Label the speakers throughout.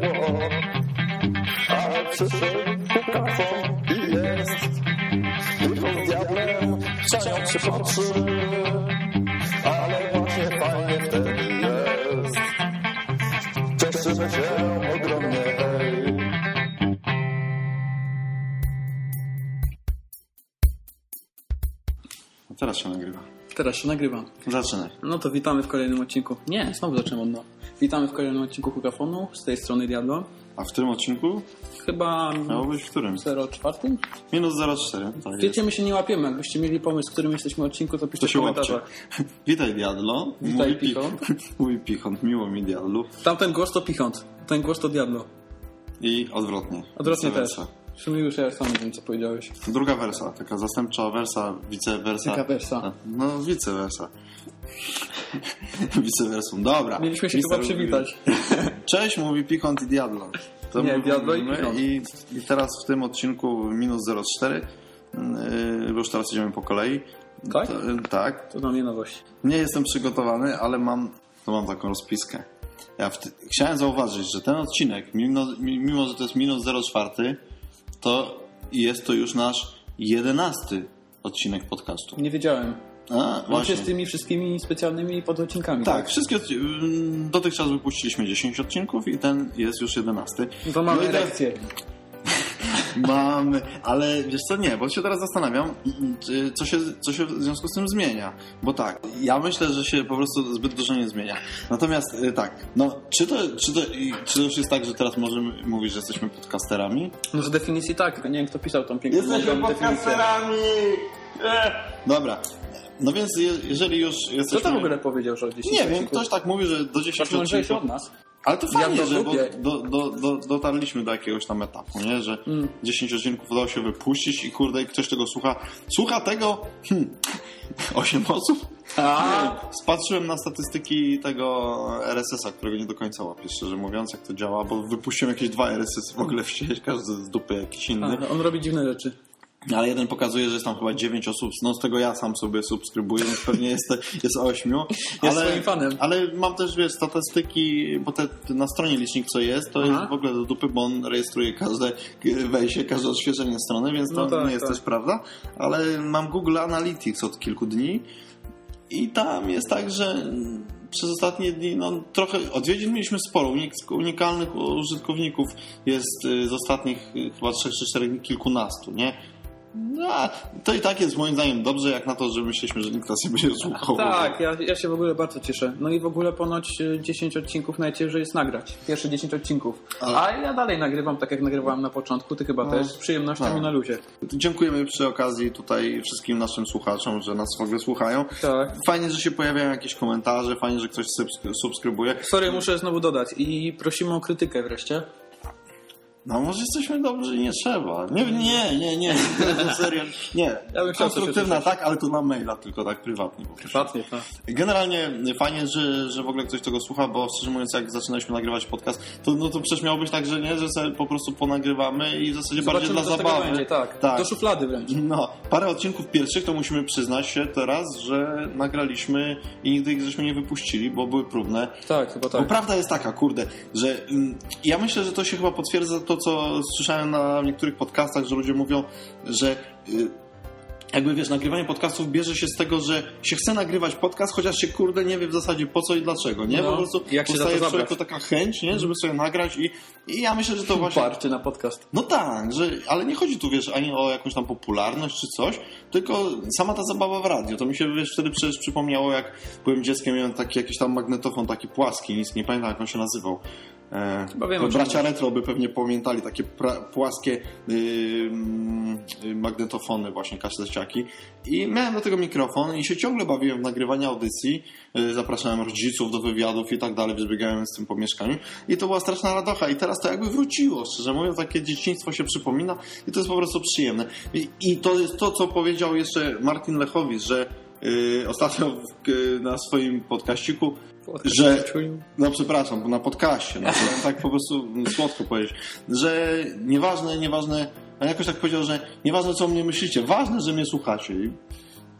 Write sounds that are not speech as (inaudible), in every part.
Speaker 1: było. A przyszedł Łukaszon i jest. Tylko z diablem chciałem się patrzy. Ale właśnie fajnie wtedy jest. Cieszymy się ogromnie,
Speaker 2: teraz się nagrywa.
Speaker 3: Teraz się nagrywam.
Speaker 2: Zaczynaj.
Speaker 3: No to witamy w kolejnym odcinku. Nie, znowu zaczynam od nowa. Witamy w kolejnym odcinku Hukafonu z tej strony Diablo.
Speaker 2: A w którym odcinku?
Speaker 3: Chyba
Speaker 2: Miało być w którym?
Speaker 3: 04.
Speaker 2: Minus 0,4. Tak.
Speaker 3: Wiecie, my się nie łapiemy. Jakbyście mieli pomysł, w którym jesteśmy odcinku, to piszcie
Speaker 2: To
Speaker 3: w
Speaker 2: się łapcie.
Speaker 3: komentarzach. (laughs)
Speaker 2: Witaj Diadlo.
Speaker 3: Witaj,
Speaker 2: Mówi
Speaker 3: Pichon. (laughs)
Speaker 2: Mówi Pichon. Miło mi Diadlu.
Speaker 3: Tamten głos to Pichont, ten głos to Diablo.
Speaker 2: I odwrotnie.
Speaker 3: Odwrotnie też. W sumie już ja sam nie wiem, co powiedziałeś.
Speaker 2: Druga wersa, taka zastępcza wersa, vice versa.
Speaker 3: Jaka wersa?
Speaker 2: A, No, (laughs) vice versa. Dobra.
Speaker 3: Mieliśmy się
Speaker 2: Mister
Speaker 3: chyba przywitać. (laughs)
Speaker 2: Cześć, mówi Pichont i Diablo. To
Speaker 3: Nie, Diablo i Pichont.
Speaker 2: I, I teraz w tym odcinku minus 0,4, yy, bo już teraz idziemy po kolei.
Speaker 3: Tak?
Speaker 2: To, yy, tak.
Speaker 3: To dla mnie nowość.
Speaker 2: Nie jestem przygotowany, ale mam, to mam taką rozpiskę. Ja ty- chciałem zauważyć, że ten odcinek, mimo, mimo że to jest minus 0,4, to jest to już nasz jedenasty odcinek podcastu.
Speaker 3: Nie wiedziałem.
Speaker 2: A, właśnie.
Speaker 3: z tymi wszystkimi specjalnymi pododcinkami.
Speaker 2: Tak, wszystkie odci- mm, dotychczas wypuściliśmy 10 odcinków i ten jest już 11.
Speaker 3: No To mamy
Speaker 2: No
Speaker 3: erekcję. (laughs)
Speaker 2: Mamy, ale wiesz co, nie, bo się teraz zastanawiam, czy- co się, co się w związku z tym zmienia. Bo tak, ja myślę, że się po prostu zbyt dużo nie zmienia. Natomiast y, tak, no, czy to, czy, to, czy to już jest tak, że teraz możemy mówić, że jesteśmy podcasterami?
Speaker 3: No z definicji tak, tylko nie wiem kto pisał tą piękną mądrą definicję.
Speaker 2: Dobra, no więc je, jeżeli już
Speaker 3: Kto
Speaker 2: jesteśmy...
Speaker 3: to w ogóle powiedział, że 10
Speaker 2: Nie wiem, ktoś tak mówi, że do 10
Speaker 3: Znaczy
Speaker 2: odcinków...
Speaker 3: od nas.
Speaker 2: Ale to
Speaker 3: Ja
Speaker 2: fajnie,
Speaker 3: to
Speaker 2: że do, do, do, dotarliśmy do jakiegoś tam etapu, nie? Że
Speaker 3: Mm.
Speaker 2: 10 odcinków udało się wypuścić i kurde, i ktoś tego słucha. Słucha tego hmm, (laughs) 8 osób?
Speaker 3: A,
Speaker 2: Spatrzyłem na statystyki tego RSS-a, którego nie do końca łapię, szczerze mówiąc, jak to działa, bo wypuściłem jakieś dwa RSS w ogóle w sieć, każdy z dupy jakiś inny.
Speaker 3: a, on robi dziwne rzeczy.
Speaker 2: Ale jeden pokazuje, że jest tam chyba 9 osób, no z tego ja sam sobie subskrybuję, więc pewnie jest, jest 8.
Speaker 3: Jest (laughs)
Speaker 2: ale,
Speaker 3: swoim fanem.
Speaker 2: Ale mam też, wiesz, statystyki, bo te, na stronie licznik co jest, to
Speaker 3: Aha.
Speaker 2: jest w ogóle do dupy, bo on rejestruje każde wejście, każde odświeżenie strony, więc to
Speaker 3: No tak,
Speaker 2: nie jest
Speaker 3: tak.
Speaker 2: też prawda. Ale mam Google Analytics od kilku dni i tam jest tak, że przez ostatnie dni, no trochę odwiedzin mieliśmy sporo. Unik- Unikalnych użytkowników jest y, z ostatnich y, chyba 3 czy 4 dni kilkunastu, nie? No, to i tak jest moim zdaniem dobrze, jak na to, że myśleliśmy, że nikt nas nie będzie słuchał.
Speaker 3: Tak, ja, ja się w ogóle bardzo cieszę. No i w ogóle ponoć y, 10 odcinków najciężej jest nagrać. Pierwsze 10 odcinków.
Speaker 2: Ale-
Speaker 3: A ja dalej nagrywam tak jak nagrywałem na początku, ty chyba
Speaker 2: No.
Speaker 3: też, z przyjemnością i na luzie.
Speaker 2: Dziękujemy przy okazji tutaj wszystkim naszym słuchaczom, że nas w ogóle słuchają.
Speaker 3: Tak.
Speaker 2: Fajnie, że się pojawiają jakieś komentarze, fajnie, że ktoś subsk- subskrybuje.
Speaker 3: Sorry, muszę znowu dodać i prosimy o krytykę wreszcie.
Speaker 2: No może jesteśmy dobrzy i nie trzeba. Nie, nie, nie, nie. (laughs) Serio. Nie.
Speaker 3: Ja bym
Speaker 2: Konstruktywna tak, ale to na maila, tylko tak prywatnie.
Speaker 3: Prywatnie, tak.
Speaker 2: Generalnie fajnie, że, że w ogóle ktoś tego słucha, bo szczerze mówiąc, jak zaczynaliśmy nagrywać podcast, to, no, to przecież miało być tak, że nie, że sobie po prostu ponagrywamy i w zasadzie bardziej
Speaker 3: Zobaczymy,
Speaker 2: dla
Speaker 3: z tego
Speaker 2: zabawy.
Speaker 3: będzie, tak.
Speaker 2: tak.
Speaker 3: Do szuflady wręcz.
Speaker 2: No, parę odcinków pierwszych to musimy przyznać się teraz, że nagraliśmy i nigdy ich żeśmy nie wypuścili, bo były próbne.
Speaker 3: Tak, chyba
Speaker 2: Bo
Speaker 3: tak.
Speaker 2: prawda jest taka, kurde, że mm, ja myślę, że to się chyba potwierdza to, co słyszałem na niektórych podcastach, że ludzie mówią, że y, jakby wiesz, nagrywanie podcastów bierze się z tego, że się chce nagrywać podcast, chociaż się kurde nie wie w zasadzie po co i dlaczego, nie?
Speaker 3: No,
Speaker 2: po prostu
Speaker 3: jak się to
Speaker 2: powstaje w człowieku taka chęć, nie? Żeby sobie nagrać i, i ja myślę, że to właśnie...
Speaker 3: Parcie na podcast.
Speaker 2: No tak, że, ale nie chodzi tu, wiesz, ani o jakąś tam popularność czy coś, tylko sama ta zabawa w radio. To mi się, wiesz, wtedy przecież przypomniało, jak byłem dzieckiem, miałem taki jakiś tam magnetofon, taki płaski, nic nie pamiętam, jak on się nazywał. E,
Speaker 3: Chyba wiem,
Speaker 2: bracia retro by pewnie pamiętali takie pra, płaskie y, y, magnetofony, właśnie kaseciaki. I miałem do tego mikrofon i się ciągle bawiłem w nagrywanie audycji. Y, zapraszałem rodziców do wywiadów i tak dalej, biegałem z tym po mieszkaniu. I to była straszna radocha. I teraz to jakby wróciło, szczerze mówiąc, takie dzieciństwo się przypomina i to jest po prostu przyjemne. I, i to jest to, co powiedział jeszcze Martin Lechowicz, że y, ostatnio w, y, na swoim podkaściku
Speaker 3: Podcast
Speaker 2: Że- no przepraszam, bo na podcaście, no, tak po prostu słodko powiedzieć, że nieważne, nieważne, a jakoś tak powiedział, że nieważne co o mnie myślicie, ważne, że mnie słuchacie. I,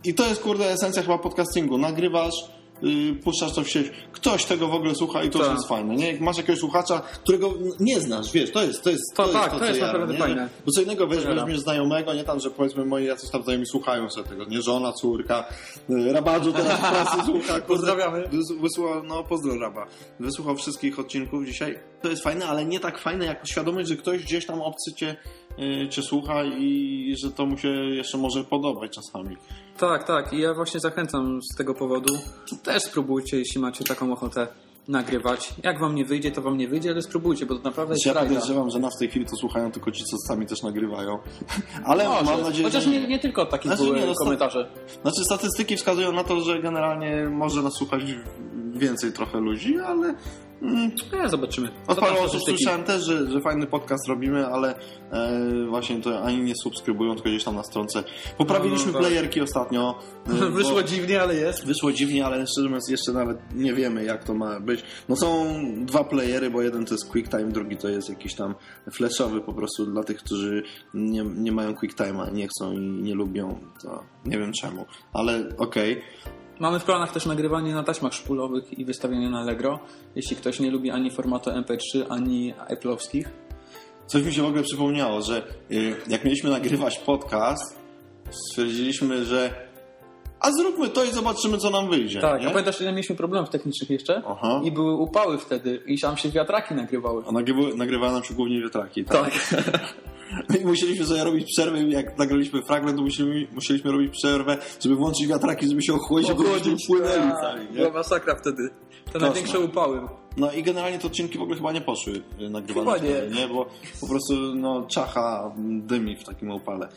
Speaker 2: i to jest kurde esencja chyba podcastingu. Nagrywasz yy, puszczasz to w sieć, ktoś tego w ogóle słucha i to
Speaker 3: Tak.
Speaker 2: jest fajne, nie? Jak masz jakiegoś słuchacza, którego nie znasz, wiesz, to jest to jest
Speaker 3: To tak,
Speaker 2: co
Speaker 3: to jest
Speaker 2: jara,
Speaker 3: naprawdę fajne.
Speaker 2: Bo co innego, wiesz, weźmiesz znajomego, nie tam, że powiedzmy moi jacyś tam znajomi słuchają sobie tego, nie? Żona, córka, yy, Rabadżu teraz pracy (laughs) słucha.
Speaker 3: Pozdrawiamy.
Speaker 2: Wys- Wysłuchał, no pozdro Raba. Wysłuchał wszystkich odcinków dzisiaj. To jest fajne, ale nie tak fajne jak świadomość, że ktoś gdzieś tam obcy cię, yy, cię słucha i że to mu się jeszcze może podobać czasami.
Speaker 3: Tak, tak. I ja właśnie zachęcam z tego powodu. Też spróbujcie, jeśli macie taką ochotę nagrywać. Jak wam nie wyjdzie, to wam nie wyjdzie, ale spróbujcie, bo to naprawdę jest
Speaker 2: Ja
Speaker 3: frajda.
Speaker 2: podejrzewam, że nas w tej chwili to słuchają tylko ci, co sami też nagrywają. (laughs) Ale
Speaker 3: Może.
Speaker 2: mam nadzieję,
Speaker 3: Chociaż
Speaker 2: że...
Speaker 3: nie, nie tylko takie
Speaker 2: Znaczy,
Speaker 3: były
Speaker 2: nie, no,
Speaker 3: komentarze.
Speaker 2: Znaczy statystyki wskazują na to, że generalnie może nas słuchać więcej trochę ludzi, ale... Mm,
Speaker 3: No, zobaczymy.
Speaker 2: Od paru osób słyszałem też, że, że fajny podcast robimy, ale e, właśnie to ani nie subskrybują, tylko gdzieś tam na stronce. Poprawiliśmy
Speaker 3: No, no, tak.
Speaker 2: playerki ostatnio. e, (laughs) bo-
Speaker 3: Wyszło dziwnie, ale jest.
Speaker 2: Wyszło dziwnie, ale szczerze mówiąc jeszcze nawet nie wiemy jak to ma być. No są dwa playery, bo jeden to jest QuickTime, drugi to jest jakiś tam flashowy po prostu dla tych, którzy nie, nie mają QuickTime'a, nie chcą i nie lubią, to nie wiem czemu, ale okej.
Speaker 3: Mamy w planach też nagrywanie na taśmach szpulowych i wystawianie na Allegro. Jeśli ktoś nie lubi ani formatu MP3, ani Apple'owskich.
Speaker 2: Coś mi się w ogóle przypomniało, że y, jak mieliśmy nagrywać podcast, stwierdziliśmy, że a zróbmy to i zobaczymy, co nam wyjdzie.
Speaker 3: Tak,
Speaker 2: nie?
Speaker 3: a pamiętasz, ile mieliśmy problemów technicznych jeszcze?
Speaker 2: Aha.
Speaker 3: I były upały wtedy i tam się wiatraki nagrywały.
Speaker 2: A nagrywa, nagrywają nam się głównie wiatraki. Tak. (laughs) I musieliśmy sobie robić przerwę, jak nagraliśmy fragment, to musieliśmy, musieliśmy robić przerwę, żeby włączyć wiatraki, żeby się ochłodzić, żeby płynęli cali,
Speaker 3: Była
Speaker 2: nie?
Speaker 3: masakra wtedy. Te największe upały.
Speaker 2: No i generalnie te odcinki w ogóle chyba nie poszły y, nagrywane
Speaker 3: Chyba nie.
Speaker 2: wtedy, nie? Bo po prostu no, czacha dymi w takim upale.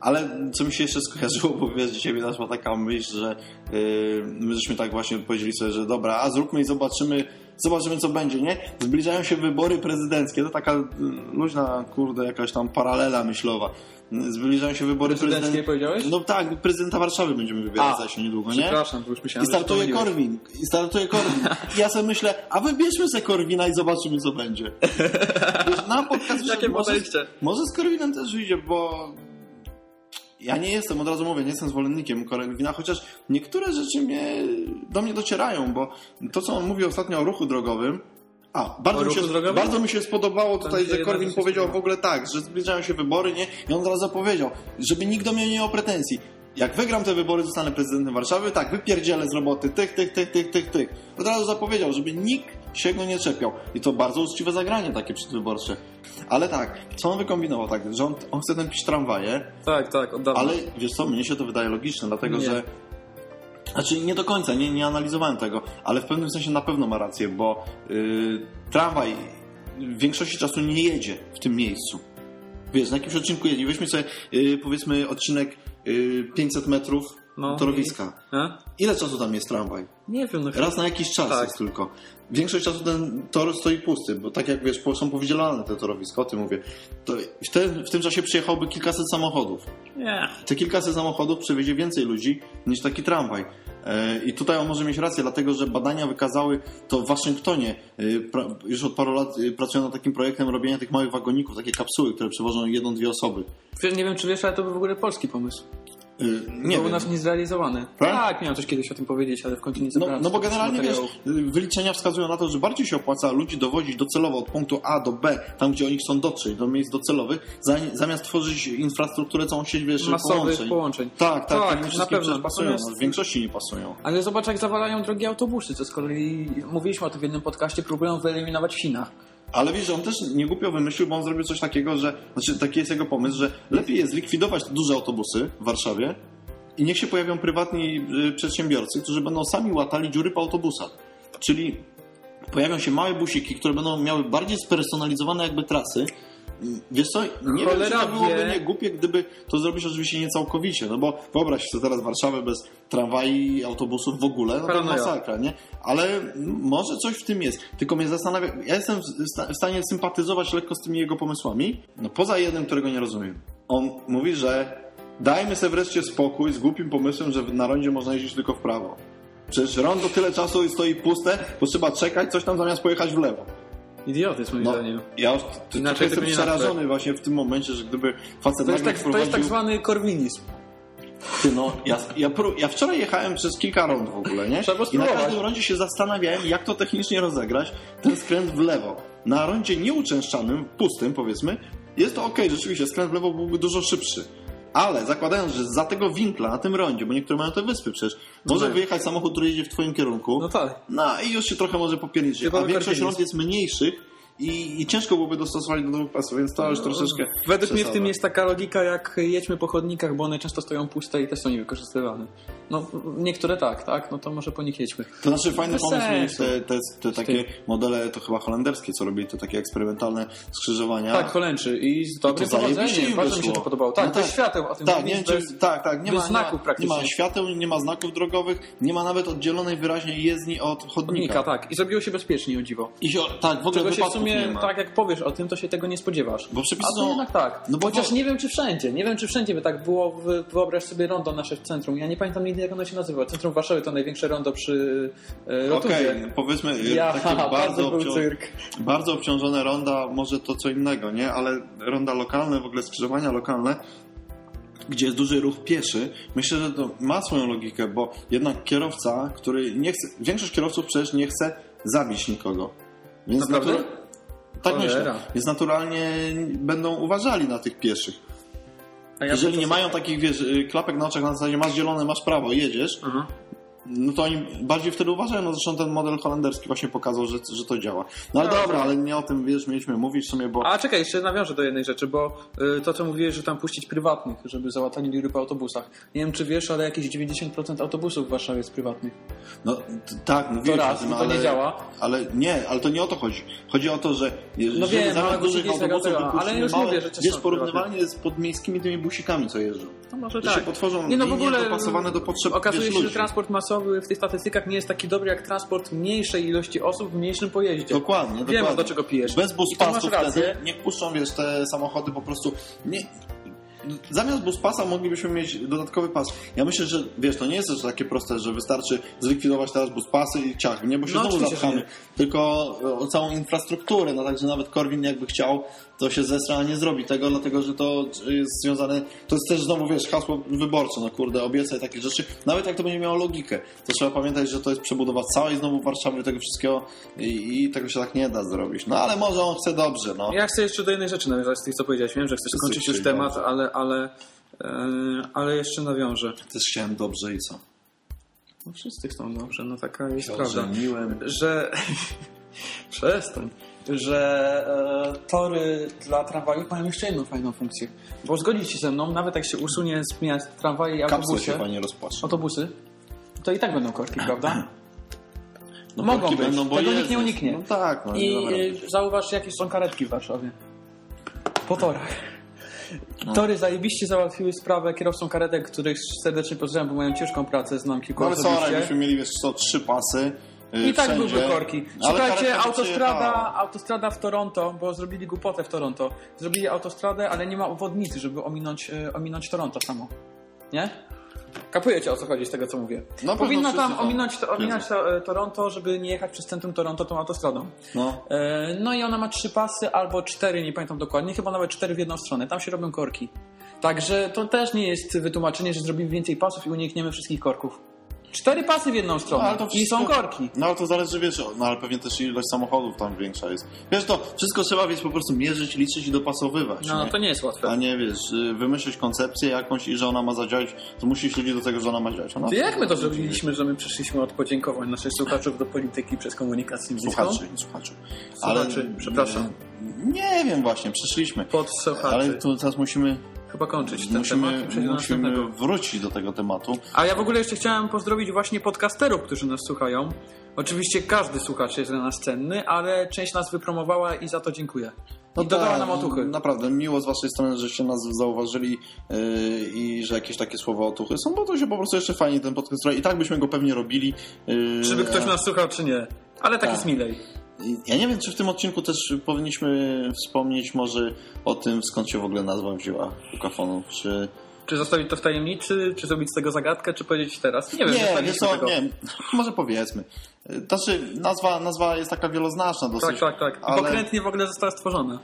Speaker 2: Ale co mi się jeszcze skojarzyło, bo wiesz, dzisiaj mi naszła taka myśl, że yy, my żeśmy tak właśnie powiedzieli sobie, że dobra, a zróbmy i zobaczymy, zobaczymy co będzie, nie? Zbliżają się wybory prezydenckie, to taka y, luźna, kurde, jakaś tam paralela myślowa. Zbliżają się wybory
Speaker 3: Prezydenckie
Speaker 2: prezydent-
Speaker 3: powiedziałeś?
Speaker 2: No tak, prezydenta Warszawy będziemy wybierać za się niedługo, nie?
Speaker 3: Przepraszam, bo już myślałem,
Speaker 2: I startuje. Korwin. I startuje Korwin. I ja sobie myślę, a wybierzmy sobie Korwina i zobaczymy, co będzie. Wiesz, (laughs) na podcast
Speaker 3: Jakie
Speaker 2: może,
Speaker 3: podejście?
Speaker 2: może z Korwinem też wyjdzie, bo ja nie jestem, od razu mówię, nie jestem zwolennikiem Korwina, chociaż niektóre rzeczy mnie, do mnie docierają, bo to, co on mówi ostatnio o ruchu drogowym, a, bardzo, mi się,
Speaker 3: drogowym?
Speaker 2: bardzo mi się spodobało tutaj, że Korwin powiedział w ogóle tak, że zbliżają się wybory, nie? I on od razu powiedział, żeby nikt do mnie nie miał pretensji. Jak wygram te wybory, zostanę prezydentem Warszawy, tak, wypierdzielę z roboty, tych, tych, tych, tych, tych, tych. Od razu zapowiedział, żeby nikt się go nie czepiał. I to bardzo uczciwe zagranie takie przedwyborcze. Ale tak, co on wykombinował? Tak, że on, on chce tępić tramwaje,
Speaker 3: Tak, tak, od dawna.
Speaker 2: ale wiesz co, mnie się to wydaje logiczne, dlatego
Speaker 3: Nie.
Speaker 2: że. Znaczy nie do końca, nie, nie analizowałem tego, ale w pewnym sensie na pewno ma rację, bo yy, tramwaj w większości czasu nie jedzie w tym miejscu. Wiesz, na jakimś odcinku jedzie. Weźmy sobie yy, powiedzmy odcinek yy, 500 metrów
Speaker 3: No,
Speaker 2: torowiska.
Speaker 3: A?
Speaker 2: Ile czasu tam jest tramwaj?
Speaker 3: Nie wiem, no
Speaker 2: Raz na jakiś czas
Speaker 3: Tak.
Speaker 2: jest tylko. Większość czasu ten tor stoi pusty, bo tak jak wiesz, są powydzielane te torowiska, o tym mówię. To w, te, w tym czasie przyjechałoby kilkaset samochodów.
Speaker 3: Nie.
Speaker 2: Te kilkaset samochodów przewiezie więcej ludzi niż taki tramwaj. E, I tutaj on może mieć rację, dlatego że badania wykazały to w Waszyngtonie. e, Już od paru lat e, pracują nad takim projektem robienia tych małych wagoników, takie kapsuły, które przewożą jedną, dwie osoby.
Speaker 3: Nie wiem, czy wiesz, ale to był w ogóle polski pomysł.
Speaker 2: E, Nie
Speaker 3: to u nas niezrealizowany.
Speaker 2: Tak?
Speaker 3: Tak, miałem coś kiedyś o tym powiedzieć, ale w końcu nie
Speaker 2: No,
Speaker 3: zebrałem
Speaker 2: no bo
Speaker 3: wszystkich
Speaker 2: generalnie wiesz,
Speaker 3: materiałów.
Speaker 2: wyliczenia wskazują na to, że bardziej się opłaca ludzi dowozić docelowo od punktu A do B, tam gdzie oni chcą dotrzeć, do miejsc docelowych, za- zamiast tworzyć infrastrukturę, całą sieć wiesz,
Speaker 3: Masowych
Speaker 2: połączeń.
Speaker 3: połączeń.
Speaker 2: Tak, tak,
Speaker 3: Tak,
Speaker 2: tak,
Speaker 3: na pewno.
Speaker 2: pasują,
Speaker 3: Natomiast-
Speaker 2: no, w większości nie pasują.
Speaker 3: Ale zobacz, jak zawalają drogie autobusy, co z kolei mówiliśmy o tym w jednym podcaście, próbują wyeliminować w Chinach.
Speaker 2: Ale wiesz, on też nie głupio wymyślił, bo on zrobił coś takiego, że, znaczy taki jest jego pomysł, że lepiej jest likwidować duże autobusy w Warszawie i niech się pojawią prywatni y, przedsiębiorcy, którzy będą sami łatali dziury po autobusach. Czyli pojawią się małe busiki, które będą miały bardziej spersonalizowane jakby trasy. Wiesz co, nie wiem, czy
Speaker 3: Cholera
Speaker 2: to byłoby nie głupie, gdyby to zrobić oczywiście nie całkowicie, no bo wyobraź sobie teraz Warszawę bez tramwaj i autobusów w ogóle, no to masakra, nie? Ale może coś w tym jest. Tylko mnie zastanawia, ja jestem w stanie sympatyzować lekko z tymi jego pomysłami, no poza jednym, którego nie rozumiem. On mówi, że dajmy sobie wreszcie spokój z głupim pomysłem, że na rondzie można jeździć tylko w prawo. Przecież rondo tyle czasu stoi puste, bo trzeba czekać coś tam zamiast pojechać w lewo.
Speaker 3: Idiotyzm, moim
Speaker 2: No,
Speaker 3: zdaniem.
Speaker 2: ja już t-
Speaker 3: Inaczej
Speaker 2: jestem
Speaker 3: tego nie
Speaker 2: przerażony właśnie w tym momencie, że gdyby facet
Speaker 3: To jest, tak, to jest tak zwany korwinizm.
Speaker 2: Ty no, ja, ja, ja wczoraj jechałem przez kilka rond w ogóle, nie?
Speaker 3: Trzeba
Speaker 2: I na każdym rondzie się zastanawiałem, jak to technicznie rozegrać, ten skręt w lewo. Na rondzie nieuczęszczanym, pustym powiedzmy, jest to ok, rzeczywiście, skręt w lewo byłby dużo szybszy. Ale zakładając, że za tego winkla na tym rondzie, bo niektóre mają te wyspy przecież, może
Speaker 3: tak.
Speaker 2: wyjechać samochód, który jedzie w twoim kierunku,
Speaker 3: No tak.
Speaker 2: no i już się trochę może popiernić.
Speaker 3: Chyba
Speaker 2: A większość rond jest mniejszych i, i ciężko byłoby dostosować do dwóch pasów, więc to już troszeczkę
Speaker 3: Według mnie w tym jest taka logika, jak jedźmy po chodnikach, bo one często stoją puste i też są niewykorzystywane. No, niektóre tak, tak? No to może po nich jedźmy.
Speaker 2: To znaczy fajny
Speaker 3: Bez
Speaker 2: pomysł mieli te, te, te takie modele, to chyba holenderskie, co robili, te takie eksperymentalne skrzyżowania.
Speaker 3: Tak, Holendrzy i
Speaker 2: To
Speaker 3: powodzeniem.
Speaker 2: im
Speaker 3: Bardzo mi się to podobało. Tak,
Speaker 2: No
Speaker 3: bez
Speaker 2: tak.
Speaker 3: świateł o tym
Speaker 2: Tak,
Speaker 3: mówisz,
Speaker 2: nie, wiem, czy,
Speaker 3: bez-
Speaker 2: tak, tak, nie
Speaker 3: bez
Speaker 2: ma,
Speaker 3: znaków
Speaker 2: nie
Speaker 3: praktycznie.
Speaker 2: Nie ma świateł, nie ma znaków drogowych, nie ma nawet oddzielonej wyraźnie jezdni od chodnika.
Speaker 3: Chodnika, tak. I zrobiło się bezpiecznie, o dziwo.
Speaker 2: I się, tak, w ogóle
Speaker 3: Czego się w
Speaker 2: wypadków
Speaker 3: sumie, tak jak powiesz o tym, to się tego nie spodziewasz.
Speaker 2: Bo przepisy
Speaker 3: A to
Speaker 2: są-
Speaker 3: jednak tak.
Speaker 2: No bo
Speaker 3: Chociaż
Speaker 2: to-
Speaker 3: nie wiem, czy wszędzie. Nie wiem, czy wszędzie by tak było. W- Wyobraź sobie rondo nasze w centrum. Ja nie pamiętam nigdy, jak ono się nazywa. Centrum Warszawy to największe rondo przy e,
Speaker 2: Okej,
Speaker 3: Rotuzie.
Speaker 2: powiedzmy,
Speaker 3: Ja,
Speaker 2: takie bardzo,
Speaker 3: był
Speaker 2: obcią...
Speaker 3: cyrk.
Speaker 2: bardzo obciążone ronda, może to co innego, nie? Ale ronda lokalne, w ogóle skrzyżowania lokalne, gdzie jest duży ruch pieszy, myślę, że to ma swoją logikę, bo jednak kierowca, który nie chce, większość kierowców przecież nie chce zabić nikogo. Więc
Speaker 3: Naprawdę?
Speaker 2: natura- Tak
Speaker 3: Cholera.
Speaker 2: myślę. Więc naturalnie będą uważali na tych pieszych.
Speaker 3: Ja
Speaker 2: Jeżeli nie mają takich, wiesz, y, klapek na oczach na zasadzie masz zielone, masz prawo, jedziesz,
Speaker 3: Aha.
Speaker 2: No to oni bardziej wtedy uważają, no zresztą ten model holenderski właśnie pokazał, że, że to działa. No ale
Speaker 3: No,
Speaker 2: dobra,
Speaker 3: tak.
Speaker 2: ale nie o tym, wiesz, mieliśmy mówić w sumie, bo...
Speaker 3: A czekaj, jeszcze nawiążę do jednej rzeczy, bo y, to, co mówiłeś, że tam puścić prywatnych, żeby załatwili grupy autobusach. Nie wiem, czy wiesz, ale jakieś 90% autobusów w Warszawie jest prywatnych.
Speaker 2: No tak, mówiłeś
Speaker 3: raz,
Speaker 2: o tym,
Speaker 3: i to
Speaker 2: ale,
Speaker 3: nie działa.
Speaker 2: Ale nie, ale to nie o to chodzi. Chodzi o to, że jeżeli
Speaker 3: No wiem,
Speaker 2: zamiast
Speaker 3: ale
Speaker 2: dużych autobusów
Speaker 3: tego, ale już
Speaker 2: małe,
Speaker 3: że też
Speaker 2: wiesz, porównywalnie z podmiejskimi tymi busikami, co jeżdżą.
Speaker 3: No może
Speaker 2: Że
Speaker 3: tak.
Speaker 2: się potworzą
Speaker 3: nie, no w ogóle
Speaker 2: dopasowane do potrzeb
Speaker 3: Okazuje
Speaker 2: wiesz,
Speaker 3: się, że
Speaker 2: ludzi.
Speaker 3: transport masowy w tych statystykach nie jest taki dobry jak transport mniejszej ilości osób w mniejszym pojeździe.
Speaker 2: Dokładnie,
Speaker 3: Wiem,
Speaker 2: dokładnie.
Speaker 3: do czego pijesz.
Speaker 2: Bez buspasów wtedy niech puszczą, wiesz, te samochody po prostu... Nie, Zamiast buspasa moglibyśmy mieć dodatkowy pas. Ja myślę, że wiesz, to nie jest też takie proste, że wystarczy zlikwidować teraz buspasy i ciach, nie? Bo się
Speaker 3: No,
Speaker 2: znowu zapchamy.
Speaker 3: nie.
Speaker 2: Tylko o całą infrastrukturę, no także nawet Korwin jakby chciał, to się zesra, nie zrobi tego, dlatego że to jest związane, to jest też znowu, wiesz, hasło wyborcze, no kurde, obiecaj takie rzeczy. Nawet jak to będzie miało logikę, to trzeba pamiętać, że to jest przebudowa całej znowu Warszawy, tego wszystkiego i, i tego się tak nie da zrobić. No ale może on chce dobrze, no.
Speaker 3: Ja chcę jeszcze do jednej rzeczy nawiązać z tych, co powiedziałeś. Wiem, że chcesz
Speaker 2: Wszyscy
Speaker 3: kończyć już temat,
Speaker 2: dobrze.
Speaker 3: ale, ale, e, ale jeszcze nawiążę.
Speaker 2: Też chciałem dobrze i co?
Speaker 3: No wszyscy chcą dobrze, no taka jest
Speaker 2: Dobrze,
Speaker 3: prawda. Że... (laughs) Przestań. Że e, tory dla tramwajów mają jeszcze jedną fajną funkcję. Bo zgodzić się ze mną, nawet jak się usunie z miast tramwaje i
Speaker 2: Kapsle
Speaker 3: autobusy,
Speaker 2: się rozpłacze.
Speaker 3: autobusy, to i tak będą korki, (clears throat) prawda?
Speaker 2: No
Speaker 3: mogą być.
Speaker 2: będą, bo
Speaker 3: Tego nikt nie uniknie.
Speaker 2: No tak, no nie
Speaker 3: I y, zauważ, jakie są karetki w Warszawie. Po torach.
Speaker 2: No.
Speaker 3: Tory zajebiście załatwiły sprawę kierowcom karetek, których serdecznie pozdrawiam, bo mają ciężką pracę, znam kilku
Speaker 2: No ale co, jakbyśmy mieli, wiesz, co, trzy pasy
Speaker 3: I tak
Speaker 2: wszędzie,
Speaker 3: byłby korki.
Speaker 2: ale
Speaker 3: Słuchajcie, autostrada,
Speaker 2: przyjechała.
Speaker 3: autostrada w Toronto, bo zrobili głupotę w Toronto. Zrobili autostradę, ale nie ma obwodnicy, żeby ominąć, e, ominąć Toronto samo. Nie? Kapujecie o co chodzi z tego, co mówię.
Speaker 2: Na pewno
Speaker 3: Powinna tam ominąć, to, ominąć to, e, Toronto, żeby nie jechać przez centrum Toronto tą autostradą.
Speaker 2: No.
Speaker 3: E, No i ona ma trzy pasy albo cztery, nie pamiętam dokładnie, chyba nawet cztery w jedną stronę. Tam się robią korki. Także to też nie jest wytłumaczenie, że zrobimy więcej pasów i unikniemy wszystkich korków. Cztery pasy w jedną stronę
Speaker 2: No, ale to
Speaker 3: i są
Speaker 2: wszystko-
Speaker 3: korki.
Speaker 2: No ale to zależy, wiesz, no ale pewnie też ilość samochodów tam większa jest. Wiesz, to wszystko trzeba, wiesz, po prostu mierzyć, liczyć i dopasowywać,
Speaker 3: No
Speaker 2: nie?
Speaker 3: to nie jest łatwe.
Speaker 2: A nie, wiesz, y, wymyślić koncepcję jakąś i że ona ma zadziałać, to musisz ludzi do tego, że ona ma działać. Ona
Speaker 3: Ty jak my to zrobiliśmy, że my przeszliśmy od podziękowań naszych słuchaczów do polityki przez komunikację bliską?
Speaker 2: Słuchaczy, słuchaczy.
Speaker 3: Słuchaczy, przepraszam.
Speaker 2: Nie wiem właśnie, przeszliśmy.
Speaker 3: Pod słuchaczy.
Speaker 2: Ale tu teraz musimy,
Speaker 3: Chyba kończyć ten temat i
Speaker 2: musimy,
Speaker 3: przejść do
Speaker 2: musimy
Speaker 3: następnego.
Speaker 2: wrócić do tego tematu.
Speaker 3: A ja w ogóle jeszcze chciałem pozdrowić właśnie podcasterów, którzy nas słuchają. Oczywiście każdy słuchacz jest dla nas cenny, ale część nas wypromowała i za to dziękuję. I dodała
Speaker 2: tak,
Speaker 3: nam otuchy.
Speaker 2: Naprawdę, miło z waszej strony, żeście nas zauważyli yy, i że jakieś takie słowa otuchy są, bo to się po prostu jeszcze fajnie ten podcast robi. I tak byśmy go pewnie robili. Yy,
Speaker 3: Czy by ktoś nas słuchał, czy nie. Ale tak
Speaker 2: Tak.
Speaker 3: jest milej.
Speaker 2: Ja nie wiem, czy w tym odcinku też powinniśmy wspomnieć może o tym, skąd się w ogóle nazwa wzięła Kukafonu. Czy...
Speaker 3: Czy zostawić to w tajemnicy, czy zrobić z tego zagadkę, czy powiedzieć teraz? Nie wiem,
Speaker 2: Nie, wiesz co,
Speaker 3: tego.
Speaker 2: nie, (laughs) może powiedzmy. Znaczy, nazwa, nazwa jest taka wieloznaczna dosyć.
Speaker 3: Tak, tak, tak. I
Speaker 2: ale-
Speaker 3: pokrętnie w ogóle została stworzona.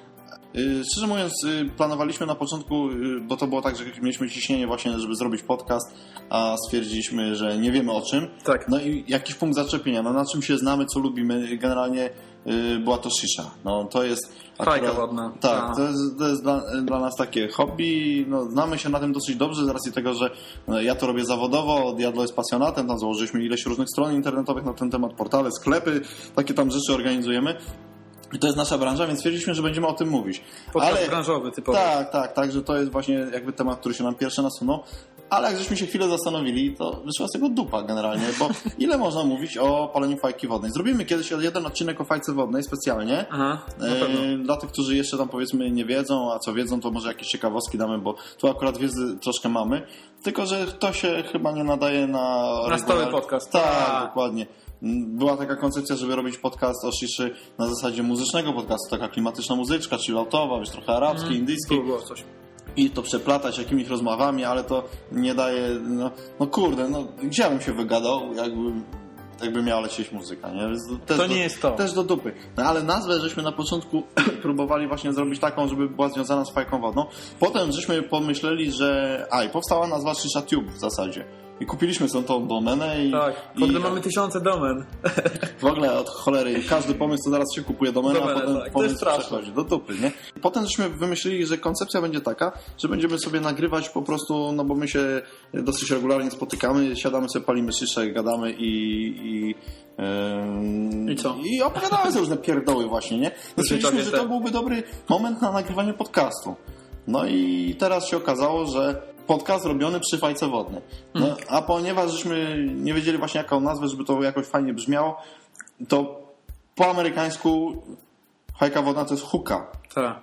Speaker 2: Y, Szczerze mówiąc, y, planowaliśmy na początku, y, bo to było tak, że mieliśmy ciśnienie właśnie, żeby zrobić podcast, a stwierdziliśmy, że nie wiemy o czym.
Speaker 3: Tak.
Speaker 2: No i jakiś punkt zaczepienia, no na czym się znamy, co lubimy. Generalnie była to shisha. No to jest...
Speaker 3: Fajka wodna.
Speaker 2: Tak,
Speaker 3: A.
Speaker 2: to jest, to jest dla, dla nas takie hobby. No, znamy się na tym dosyć dobrze z racji tego, że no, ja to robię zawodowo, Diablo jest pasjonatem, tam założyliśmy ileś różnych stron internetowych na ten temat, portale, sklepy, takie tam rzeczy organizujemy. I to jest nasza branża, więc stwierdziliśmy, że będziemy o tym mówić.
Speaker 3: Podcast branżowy typowy.
Speaker 2: Tak, tak, tak, że to jest właśnie jakby temat, który się nam pierwszy nasunął. Ale jak żeśmy się chwilę zastanowili, to wyszła z tego dupa generalnie, bo (laughs) ile można mówić o paleniu fajki wodnej? Zrobimy kiedyś jeden odcinek o fajce wodnej specjalnie.
Speaker 3: Aha.
Speaker 2: E, dla tych, którzy jeszcze tam powiedzmy nie wiedzą, a co wiedzą, to może jakieś ciekawostki damy, bo tu akurat wiedzy troszkę mamy. Tylko, że to się chyba nie nadaje na...
Speaker 3: Na stały podcast.
Speaker 2: Tak,
Speaker 3: Tak.
Speaker 2: dokładnie. Mm, Była taka koncepcja, żeby robić podcast o shiszy na zasadzie muzycznego podcastu, taka klimatyczna muzyczka, chilloutowa, wiesz, trochę arabski, indyjski
Speaker 3: Tu było coś.
Speaker 2: i to przeplatać jakimiś rozmowami, ale to nie daje, no, no kurde, no gdzie ja bym się wygadał, jakby, jakby miała lecieć muzyka, nie? Też
Speaker 3: To
Speaker 2: do,
Speaker 3: nie jest to.
Speaker 2: Też do dupy. No ale nazwę żeśmy na początku (clears throat) próbowali właśnie zrobić taką, żeby była związana z fajką wodną. Potem żeśmy pomyśleli, że, a i powstała nazwa Shisha Tube w zasadzie. I kupiliśmy sobie tą domenę i,
Speaker 3: Tak, ogóle
Speaker 2: i
Speaker 3: mamy tysiące domen. (laughs)
Speaker 2: w ogóle od cholery każdy pomysł to zaraz się kupuje domenę, a
Speaker 3: Domenę,
Speaker 2: potem
Speaker 3: tak. To
Speaker 2: pomysł
Speaker 3: jest straszne.
Speaker 2: przechodzi do dupy, nie? I potem żeśmy wymyślili, że koncepcja będzie taka, że będziemy sobie nagrywać po prostu, no bo my się dosyć regularnie spotykamy, siadamy sobie, palimy szyszę, gadamy i... i
Speaker 3: I co?
Speaker 2: I opowiadamy sobie różne pierdoły właśnie, nie? Stwierdziliśmy,
Speaker 3: prawie
Speaker 2: że
Speaker 3: tak.
Speaker 2: to byłby dobry moment na nagrywanie podcastu. No i teraz się okazało, że podcast robiony przy fajce wodnej. No,
Speaker 3: Hmm.
Speaker 2: a ponieważ żeśmy nie wiedzieli właśnie jaką nazwę, żeby to jakoś fajnie brzmiało, to po amerykańsku fajka wodna to jest huka.
Speaker 3: Tak.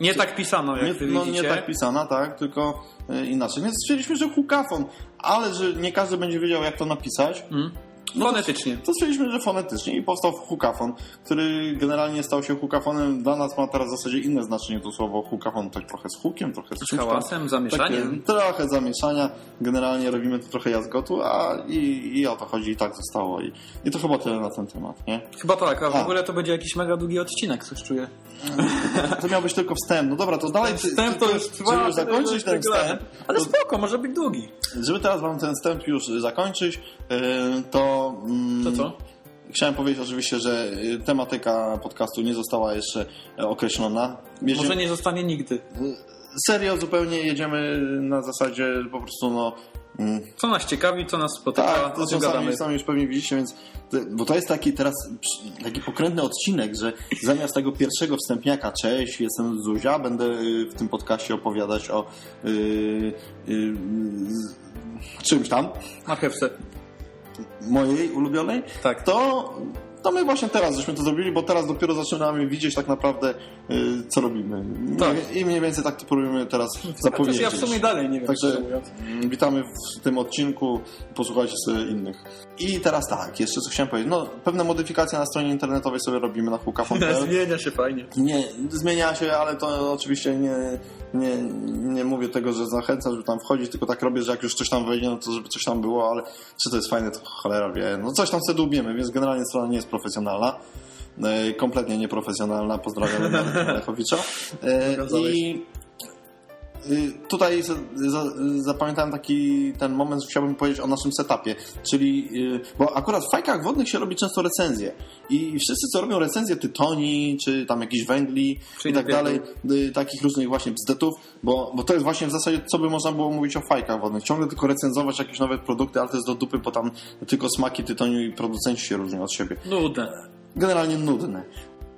Speaker 3: Nie tak pisano, jak
Speaker 2: Nie,
Speaker 3: wy
Speaker 2: no nie
Speaker 3: widzicie.
Speaker 2: tak pisana, tak, tylko e, inaczej. Więc stwierdziliśmy, że hukafon, ale że nie każdy będzie wiedział jak to napisać.
Speaker 3: Hmm.
Speaker 2: No to-
Speaker 3: Fonetycznie.
Speaker 2: To stwierdziliśmy, że fonetycznie i powstał hukafon, który generalnie stał się hukafonem. Dla nas ma teraz w zasadzie inne znaczenie to słowo hukafon, tak trochę z hukiem, trochę z tam.
Speaker 3: hałasem, zamieszaniem.
Speaker 2: Takie, trochę zamieszania. Generalnie robimy to trochę jazgotu, a i, i o to chodzi i tak zostało. I, I to chyba tyle na ten temat, nie?
Speaker 3: Chyba tak, a w
Speaker 2: A.
Speaker 3: ogóle to będzie jakiś mega długi odcinek, coś czuję. (laughs)
Speaker 2: To miał być tylko wstęp. No dobra, to dalej...
Speaker 3: Wstęp to już trwa,
Speaker 2: już zakończyć ten wstęp,
Speaker 3: Ale
Speaker 2: to-
Speaker 3: spoko, może być długi.
Speaker 2: żeby teraz wam ten wstęp już zakończyć, yy, to... mm,
Speaker 3: To co?
Speaker 2: Chciałem powiedzieć oczywiście, że y, tematyka podcastu nie została jeszcze e, określona.
Speaker 3: Może nie zostanie nigdy.
Speaker 2: Serio zupełnie jedziemy na zasadzie po prostu no... mm,
Speaker 3: Co nas ciekawi, co nas spotyka,
Speaker 2: Tak, to
Speaker 3: gadamy.
Speaker 2: sami, sami już pewnie widzicie, więc bo to jest taki teraz taki pokrętny odcinek, że zamiast tego pierwszego wstępniaka, cześć, jestem Zuzia, będę y, w tym podcaście opowiadać o y, y, z- czymś tam,
Speaker 3: Marchewce.
Speaker 2: Mojej ulubionej,
Speaker 3: Tak.
Speaker 2: to, to my właśnie teraz żeśmy to zrobili, bo teraz dopiero zaczynamy widzieć tak naprawdę, y, co robimy.
Speaker 3: Tak.
Speaker 2: I mniej więcej tak to próbujemy teraz
Speaker 3: Chociaż
Speaker 2: zapowiedzieć.
Speaker 3: ja w sumie dalej nie wiem,
Speaker 2: Także mm, witamy w tym odcinku, posłuchajcie sobie innych. I teraz tak, jeszcze co chciałem powiedzieć. No, pewne modyfikacje na stronie internetowej sobie robimy na (laughs) hukafon.pl.
Speaker 3: Zmienia się fajnie.
Speaker 2: Nie, zmienia się, ale to oczywiście nie, nie, nie mówię tego, że zachęcam, żeby tam wchodzić, tylko tak robię, że jak już coś tam wejdzie, no to żeby coś tam było, ale czy to jest fajne, to cholera wie. No coś tam sobie dłubiemy, więc generalnie strona nie jest profesjonalna. E, kompletnie nieprofesjonalna. Pozdrawiam (laughs) Lechowicza. E, I tutaj za, za, zapamiętałem taki ten moment, że chciałbym powiedzieć o naszym setupie, czyli, y, bo akurat w fajkach wodnych się robi często recenzje i wszyscy, co robią recenzje tytoni, czy tam jakichś węgli
Speaker 3: Czyli
Speaker 2: i tak dalej, y, takich różnych właśnie bzdetów, bo, bo to jest właśnie w zasadzie, co by można było mówić o fajkach wodnych. Ciągle tylko recenzować jakieś nowe produkty, ale to jest do dupy, bo tam tylko smaki tytoniu i producenci się różnią od siebie
Speaker 3: Nudne.
Speaker 2: generalnie nudne.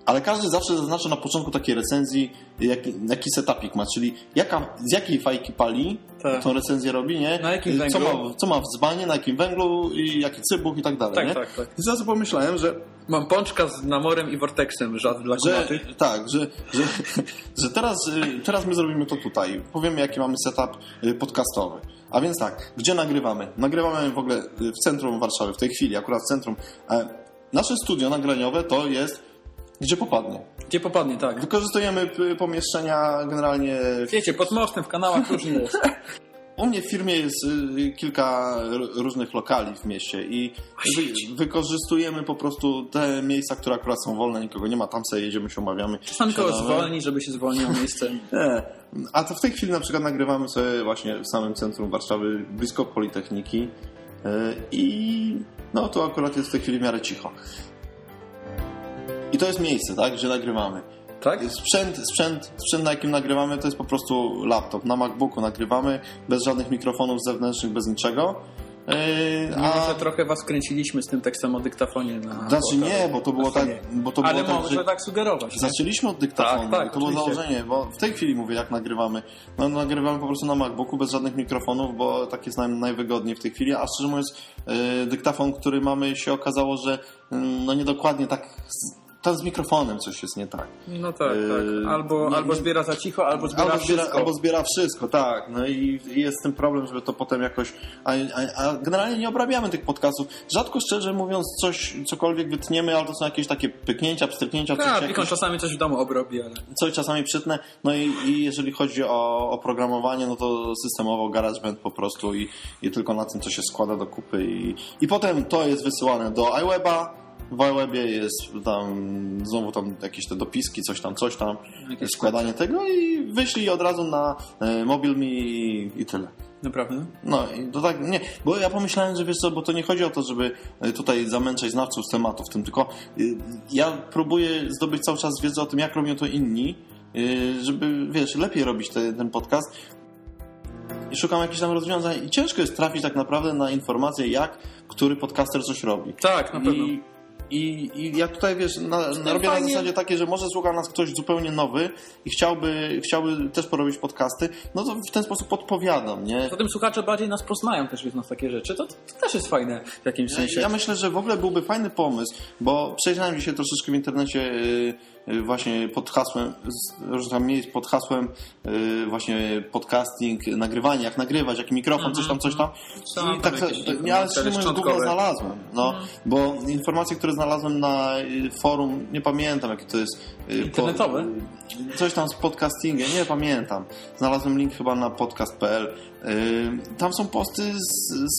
Speaker 2: Ale każdy zawsze zaznacza na początku takiej recenzji, jaki, jaki setupik ma, czyli jaka, z jakiej fajki pali,
Speaker 3: Tak.
Speaker 2: tą recenzję robi, nie?
Speaker 3: Na jakim
Speaker 2: co
Speaker 3: węglu?
Speaker 2: ma, co ma w dzbanie, na jakim węglu i jaki cybuch i tak dalej,
Speaker 3: Tak,
Speaker 2: nie?
Speaker 3: tak, tak.
Speaker 2: I zaraz pomyślałem, że,
Speaker 3: Mam pączka z namorem i vortexem, żad dla
Speaker 2: że tak, że, że, (laughs) że teraz, y, teraz my zrobimy to tutaj. Powiemy, jaki mamy setup y, podcastowy. A więc tak, gdzie nagrywamy? Nagrywamy w ogóle y, w centrum Warszawy, w tej chwili, akurat w centrum. E, Nasze studio nagraniowe to jest gdzie popadnie.
Speaker 3: Gdzie popadnie, tak.
Speaker 2: Wykorzystujemy pomieszczenia generalnie.
Speaker 3: Wiecie, pod mostem, w kanałach (laughs) różnie jest.
Speaker 2: u mnie w firmie jest y, kilka różnych lokali w mieście i wy, wykorzystujemy po prostu te miejsca, które akurat są wolne, nikogo nie ma, tam sobie jedziemy, się umawiamy.
Speaker 3: Czasami kogoś zwolni, żeby się zwolnił (laughs) miejsce.
Speaker 2: Nie. A to w tej chwili na przykład nagrywamy sobie właśnie w samym centrum Warszawy, blisko Politechniki y, i no to akurat jest w tej chwili w miarę cicho. I to jest miejsce, tak, gdzie nagrywamy.
Speaker 3: Tak?
Speaker 2: Sprzęt, sprzęt, sprzęt, na jakim nagrywamy, to jest po prostu laptop. Na MacBooku nagrywamy, bez żadnych mikrofonów zewnętrznych, bez niczego. Yy,
Speaker 3: A... Może trochę was kręciliśmy z tym tekstem o dyktafonie na...
Speaker 2: znaczy nie, bo to było tak, bo to
Speaker 3: Ale
Speaker 2: było tak,
Speaker 3: może
Speaker 2: że
Speaker 3: tak sugerować. nie?
Speaker 2: zaczęliśmy od dyktafonu.
Speaker 3: Tak, tak,
Speaker 2: to było założenie, bo w tej chwili mówię, jak nagrywamy. No, nagrywamy po prostu na MacBooku bez żadnych mikrofonów, bo tak jest naj, najwygodniej w tej chwili. A szczerze mówiąc, yy, dyktafon, który mamy, się okazało, że yy, no niedokładnie tak. Tam z mikrofonem coś jest nie tak.
Speaker 3: No tak,
Speaker 2: Yy,
Speaker 3: tak. Albo,
Speaker 2: nie-
Speaker 3: albo zbiera za cicho, albo zbiera
Speaker 2: Albo zbiera,
Speaker 3: wszystko.
Speaker 2: albo zbiera wszystko, tak. No i jest tym problem, żeby to potem jakoś. A, a, a generalnie nie obrabiamy tych podcastów. Rzadko szczerze mówiąc, coś, cokolwiek wytniemy, ale to są jakieś takie pyknięcia, pstryknięcia, coś,
Speaker 3: Tak,
Speaker 2: jakieś,
Speaker 3: Pikon czasami coś w domu obrobi, ale...
Speaker 2: coś czasami przytnę. No i, i jeżeli chodzi o oprogramowanie, no to systemowo GarageBand po prostu i, i tylko na tym, co się składa do kupy. I, I potem to jest wysyłane do iWeba. W iWebie jest tam znowu tam jakieś te dopiski, coś tam, coś tam,
Speaker 3: Jakieś
Speaker 2: składanie tego i wyślij od razu na e, mobil mi i, tyle.
Speaker 3: Naprawdę?
Speaker 2: No i to tak, nie, bo ja pomyślałem, że wiesz co, bo to nie chodzi o to, żeby e, tutaj zamęczać znawców z tematu w tym, tylko y, ja próbuję zdobyć cały czas wiedzę o tym, jak robią to inni, y, żeby, wiesz, lepiej robić te, ten podcast i szukam jakichś tam rozwiązań i ciężko jest trafić tak naprawdę na informację, jak który podcaster coś robi.
Speaker 3: Tak, na pewno.
Speaker 2: I, i, I ja tutaj, wiesz, na, na robię na zasadzie takie, że może słucha nas ktoś zupełnie nowy i chciałby, chciałby też porobić podcasty, no to w ten sposób podpowiadam, nie?
Speaker 3: Potem słuchacze bardziej nas poznają też wiedząc takie rzeczy. To, to też jest fajne w jakimś sensie.
Speaker 2: Ja myślę, że w ogóle byłby fajny pomysł, bo przejrzałem dzisiaj troszeczkę w internecie y, y, właśnie pod hasłem, tam miejsc pod hasłem y, właśnie podcasting, nagrywanie, jak nagrywać, jaki mikrofon, coś tam, coś tam. I tak, nie, ale szczerze mówiąc, znalazłem, no, bo informacje, które znalazłem na y, forum, nie pamiętam jakie to jest. y,
Speaker 3: Internetowe?
Speaker 2: Coś tam z podcastingiem, nie pamiętam. Znalazłem link chyba na podcast.pl. Y, tam są posty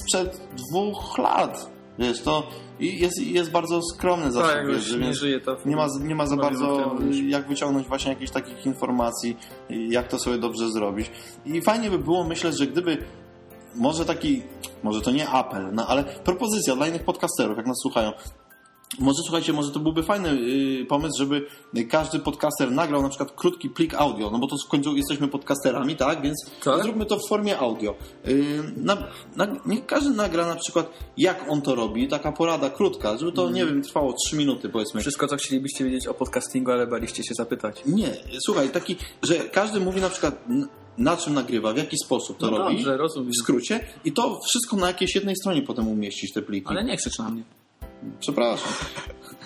Speaker 2: sprzed dwóch lat. Wiesz, to i jest, jest bardzo skromny zasób
Speaker 3: Tak,
Speaker 2: wiedzy,
Speaker 3: nie żyje
Speaker 2: nie ma, nie ma za bardzo jak wyciągnąć właśnie jakichś takich informacji, jak to sobie dobrze zrobić. I fajnie by było myśleć, że gdyby może taki, może to nie apel, no ale propozycja dla innych podcasterów, jak nas słuchają. Może słuchajcie, może to byłby fajny y, pomysł, żeby każdy podcaster nagrał na przykład krótki plik audio, no bo to w końcu jesteśmy podcasterami, tak? Więc
Speaker 3: Tak.
Speaker 2: zróbmy to w formie audio. Y, na, na, niech każdy nagra na przykład, jak on to robi, taka porada krótka, żeby to, nie wiem, trwało 3 minuty powiedzmy.
Speaker 3: Wszystko, co chcielibyście wiedzieć o podcastingu, ale baliście się zapytać.
Speaker 2: Nie, słuchaj, taki, że każdy mówi na przykład na czym nagrywa, w jaki sposób to
Speaker 3: No
Speaker 2: robi.
Speaker 3: dobrze, rozumiem.
Speaker 2: W skrócie. I to wszystko na jakiejś jednej stronie potem umieścić te pliki.
Speaker 3: Ale nie krzycz na mnie.
Speaker 2: Przepraszam.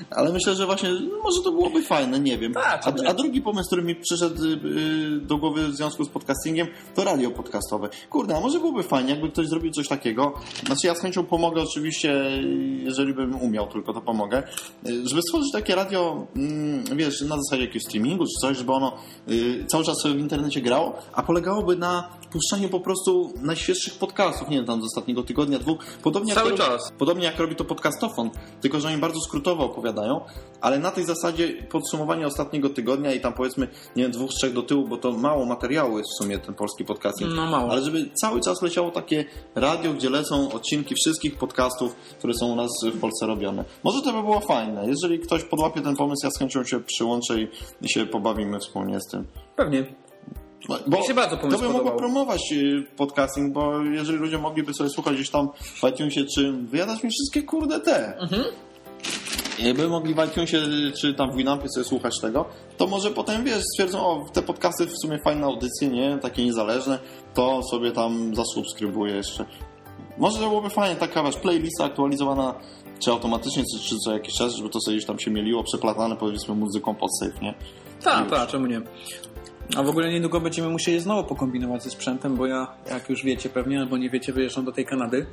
Speaker 2: Ale myślę, że właśnie no może to byłoby fajne, nie wiem.
Speaker 3: Tak,
Speaker 2: a, a drugi pomysł, który mi przyszedł y, y, do głowy w związku z podcastingiem, to radio podcastowe. Kurde, a może byłoby fajnie, jakby ktoś zrobił coś takiego. Znaczy ja z chęcią pomogę oczywiście, jeżeli bym umiał, tylko to pomogę. Y, Żeby stworzyć takie radio, mm, wiesz, na zasadzie jakiegoś streamingu czy coś, żeby ono y, cały czas w internecie grało, a polegałoby na puszczaniu po prostu najświeższych podcastów, nie wiem, tam z ostatniego tygodnia, dwóch. Podobnie
Speaker 3: Cały
Speaker 2: jak to robi-
Speaker 3: czas.
Speaker 2: Podobnie jak robi to podcastofon, tylko że oni bardzo skrótowo opowiadają, ale na tej zasadzie podsumowanie ostatniego tygodnia i tam powiedzmy, nie wiem, dwóch, trzech do tyłu, bo to mało materiału jest w sumie ten polski podcasting.
Speaker 3: No mało.
Speaker 2: Ale żeby cały czas leciało takie radio, gdzie lecą odcinki wszystkich podcastów, które są u nas w Polsce robione. Może to by było fajne. Jeżeli ktoś podłapie ten pomysł, ja z chęcią się przyłączę i się pobawimy wspólnie z tym.
Speaker 3: Pewnie.
Speaker 2: Bo
Speaker 3: Mi się bardzo
Speaker 2: to
Speaker 3: pomysł
Speaker 2: by mogło promować y, podcasting, bo jeżeli ludzie mogliby sobie słuchać gdzieś tam w iTunesie, czy wyjadać mi wszystkie kurde te.
Speaker 3: Mhm.
Speaker 2: Jakby mogli w iTunesie, czy tam w Winampie sobie słuchać tego, to może potem, wiesz, stwierdzą, o, te podcasty w sumie fajne audycje, nie? Takie niezależne, to sobie tam zasubskrybuję jeszcze. Może to byłoby fajnie, taka, wiesz, playlista aktualizowana, czy automatycznie, czy, czy co jakiś czas, żeby to sobie gdzieś tam się mieliło, przeplatane, powiedzmy, muzyką pod safe, nie?
Speaker 3: Tak, tak, czemu nie? A w ogóle niedługo będziemy musieli znowu pokombinować ze sprzętem, bo ja, jak już wiecie pewnie, albo nie wiecie, wyjeżdżam do tej Kanady.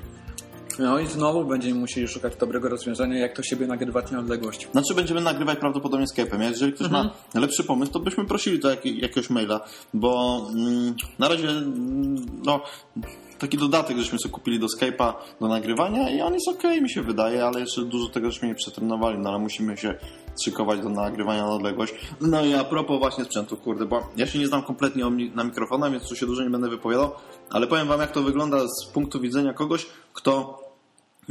Speaker 3: No i znowu będziemy musieli szukać dobrego rozwiązania, jak to siebie nagrywać na odległość.
Speaker 2: Znaczy będziemy nagrywać prawdopodobnie Skype'em. Jeżeli ktoś
Speaker 3: Mhm.
Speaker 2: ma lepszy pomysł, to byśmy prosili to jak, jakiegoś maila, bo mm, na razie mm, no, taki dodatek, żeśmy sobie kupili do Skype'a do nagrywania i on jest okej, mi się wydaje, ale jeszcze dużo tego żeśmy nie przetrenowali, no ale musimy się szykować do nagrywania na odległość. No i a propos właśnie sprzętu, kurde, bo ja się nie znam kompletnie na mikrofonach, więc tu się dużo nie będę wypowiadał, ale powiem wam jak to wygląda z punktu widzenia kogoś, kto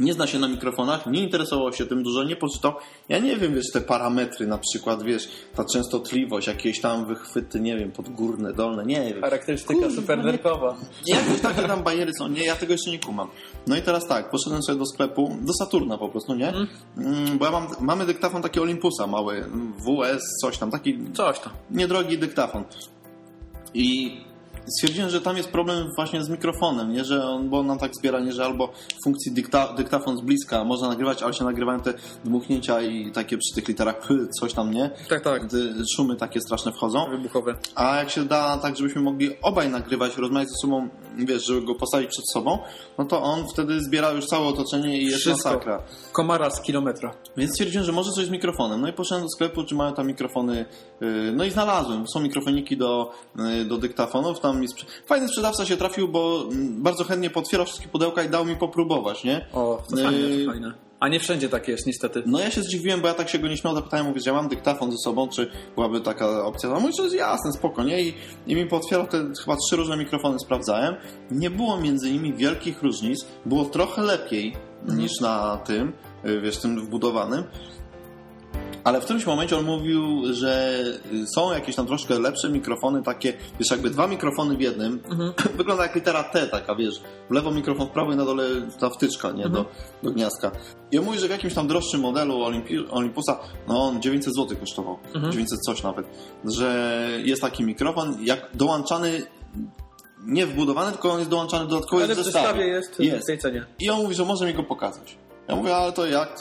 Speaker 2: nie zna się na mikrofonach, nie interesował się tym dużo, nie poczytał. Ja nie wiem, wiesz, te parametry na przykład, wiesz, ta częstotliwość, jakieś tam wychwyty, nie wiem, podgórne, dolne, nie wiem.
Speaker 3: Charakterystyka
Speaker 2: Kurde,
Speaker 3: supernerkowa.
Speaker 2: Jakieś takie tam bajery są, nie, ja tego jeszcze nie kumam. No i teraz tak, poszedłem sobie do sklepu, do Saturna po prostu, nie? Mm, Bo ja mam, mamy dyktafon taki Olympusa mały, WS, coś tam, taki
Speaker 3: Coś tam.
Speaker 2: niedrogi dyktafon. I stwierdziłem, że tam jest problem właśnie z mikrofonem, nie, że on, bo on nam tak zbiera, nie, że albo w funkcji dykta, dyktafon z bliska można nagrywać, ale się nagrywają te dmuchnięcia i takie przy tych literach coś tam, nie?
Speaker 3: Tak, tak.
Speaker 2: Gdy szumy takie straszne wchodzą.
Speaker 3: Wybuchowe.
Speaker 2: A jak się da tak, żebyśmy mogli obaj nagrywać, rozmawiać ze sobą, wiesz, żeby go postawić przed sobą, no to on wtedy zbiera już całe otoczenie i jest
Speaker 3: Wszystko.
Speaker 2: masakra.
Speaker 3: Komara z kilometra.
Speaker 2: Więc stwierdziłem, że może coś z mikrofonem. No i poszedłem do sklepu, czy mają tam mikrofony. yy, No i znalazłem. Są mikrofoniki do, yy, do dyktafonów. Tam mi sprze- Fajny sprzedawca się trafił, bo bardzo chętnie potwierał wszystkie pudełka i dał mi popróbować, nie?
Speaker 3: O, to fajne,
Speaker 2: Yy,
Speaker 3: to fajne. A nie wszędzie tak jest, niestety.
Speaker 2: No ja się zdziwiłem, bo ja tak się go nie śmiał, zapytałem, mówię, że ja mam dyktafon ze sobą, czy byłaby taka opcja. No mówi, że jest jasne, spoko, nie? I, i mi potwierał te chyba trzy różne mikrofony, sprawdzałem. Nie było między nimi wielkich różnic. Było trochę lepiej niż na tym, y, wiesz, tym wbudowanym. Ale w którymś momencie on mówił, że są jakieś tam troszkę lepsze mikrofony, takie, wiesz, jakby dwa mikrofony w jednym. (laughs) Wygląda jak litera T, taka, wiesz, w lewo mikrofon, w prawo i na dole ta wtyczka, nie, do, do gniazdka. I on mówi, że w jakimś tam droższym modelu Olympi- Olympusa, no on 900 zł kosztował, 900 coś nawet, że jest taki mikrofon, jak dołączany, nie wbudowany, tylko on jest dołączany dodatkowo
Speaker 3: Ale
Speaker 2: w zestawie.
Speaker 3: zestawie jest,
Speaker 2: Jest.
Speaker 3: w tej cenie.
Speaker 2: I on mówi, że może mi go pokazać. Ja mówię, ale to jak,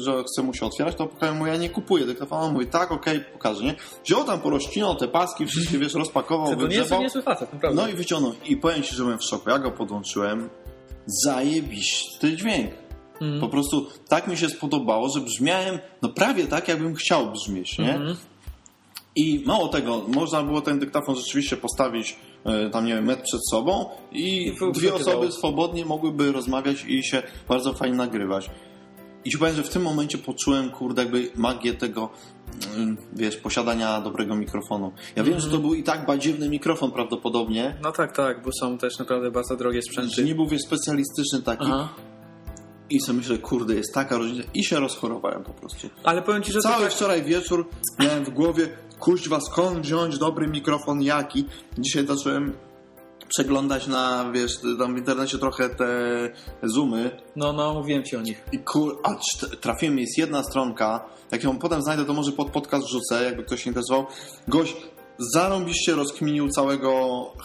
Speaker 2: że chce mu się otwierać, to pokażę mu, ja nie kupuję dyktafonu. On mówi, tak, okej, pokażę, nie? Wziął tam, porozcinał te paski, wszystkie, wiesz, rozpakował,
Speaker 3: To nie jest facet, naprawdę.
Speaker 2: No i wyciągnął. I powiem Ci, że byłem w szoku. Ja go podłączyłem. Zajebiście dźwięk.
Speaker 3: Mhm.
Speaker 2: Po prostu tak mi się spodobało, że brzmiałem no prawie tak, jakbym chciał brzmieć, nie?
Speaker 3: Mhm.
Speaker 2: I mało tego, można było ten dyktafon rzeczywiście postawić tam, nie wiem, metr przed sobą i, dwie osoby swobodnie mogłyby rozmawiać i się bardzo fajnie nagrywać. I ci powiem, że w tym momencie poczułem, kurde, jakby magię tego, mm, wiesz, posiadania dobrego mikrofonu. Ja wiem, że to był i tak badziewny mikrofon prawdopodobnie,
Speaker 3: No tak, tak, bo są też naprawdę bardzo drogie
Speaker 2: że
Speaker 3: sprzęty.
Speaker 2: nie był, wiesz, specjalistyczny taki.
Speaker 3: Aha.
Speaker 2: I sobie myślę, kurde, jest taka różnica. I się rozchorowałem po prostu.
Speaker 3: Ale powiem Ci, że
Speaker 2: Cały
Speaker 3: tak...
Speaker 2: wczoraj wieczór miałem w głowie, kuźwa, skąd wziąć dobry mikrofon, jaki. Dzisiaj zacząłem przeglądać na, wiesz, tam w internecie trochę te zoomy
Speaker 3: No, no, mówiłem Ci o nich.
Speaker 2: i kur... A trafiłem, jest jedna stronka, jak ją potem znajdę, to może pod podcast rzucę, jakby ktoś się interesował. Gość zarąbiście rozkminił całego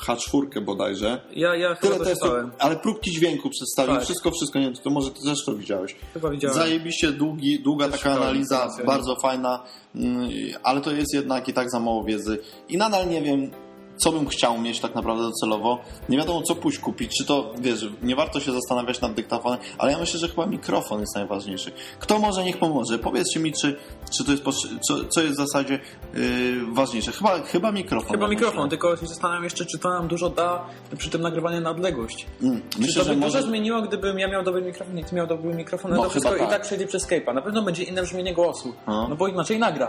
Speaker 2: H4 bodajże.
Speaker 3: Ja, ja chyba
Speaker 2: testów, ale próbki dźwięku przedstawił,
Speaker 3: Tak.
Speaker 2: wszystko, wszystko, nie wiem, to może ty też to widziałeś.
Speaker 3: Chyba widziałem.
Speaker 2: Zajebiście długi, długa
Speaker 3: Też
Speaker 2: taka analiza, bardzo fajna, mm, ale to jest jednak i tak za mało wiedzy. I nadal nie wiem, co bym chciał mieć tak naprawdę docelowo. Nie wiadomo, co pójść kupić. Czy to, wiesz, nie warto się zastanawiać nad dyktafonem, ale ja myślę, że chyba mikrofon jest najważniejszy. Kto może, niech pomoże. Powiedzcie mi, czy, czy to jest, co, co jest w zasadzie yy, ważniejsze. Chyba, chyba mikrofon.
Speaker 3: Chyba mikrofon,
Speaker 2: myślę.
Speaker 3: tylko się zastanawiam jeszcze, czy to nam dużo da przy tym nagrywaniu na odległość.
Speaker 2: Mm,
Speaker 3: Czy
Speaker 2: myślę,
Speaker 3: to by
Speaker 2: że
Speaker 3: dużo
Speaker 2: może...
Speaker 3: zmieniło, gdybym ja miał dobry mikrofon i ty miał dobry mikrofon, no
Speaker 2: No,
Speaker 3: to wszystko i
Speaker 2: tak.
Speaker 3: tak przejdzie przez Skype'a. Na pewno będzie inne brzmienie głosu,
Speaker 2: No.
Speaker 3: no bo inaczej nagra.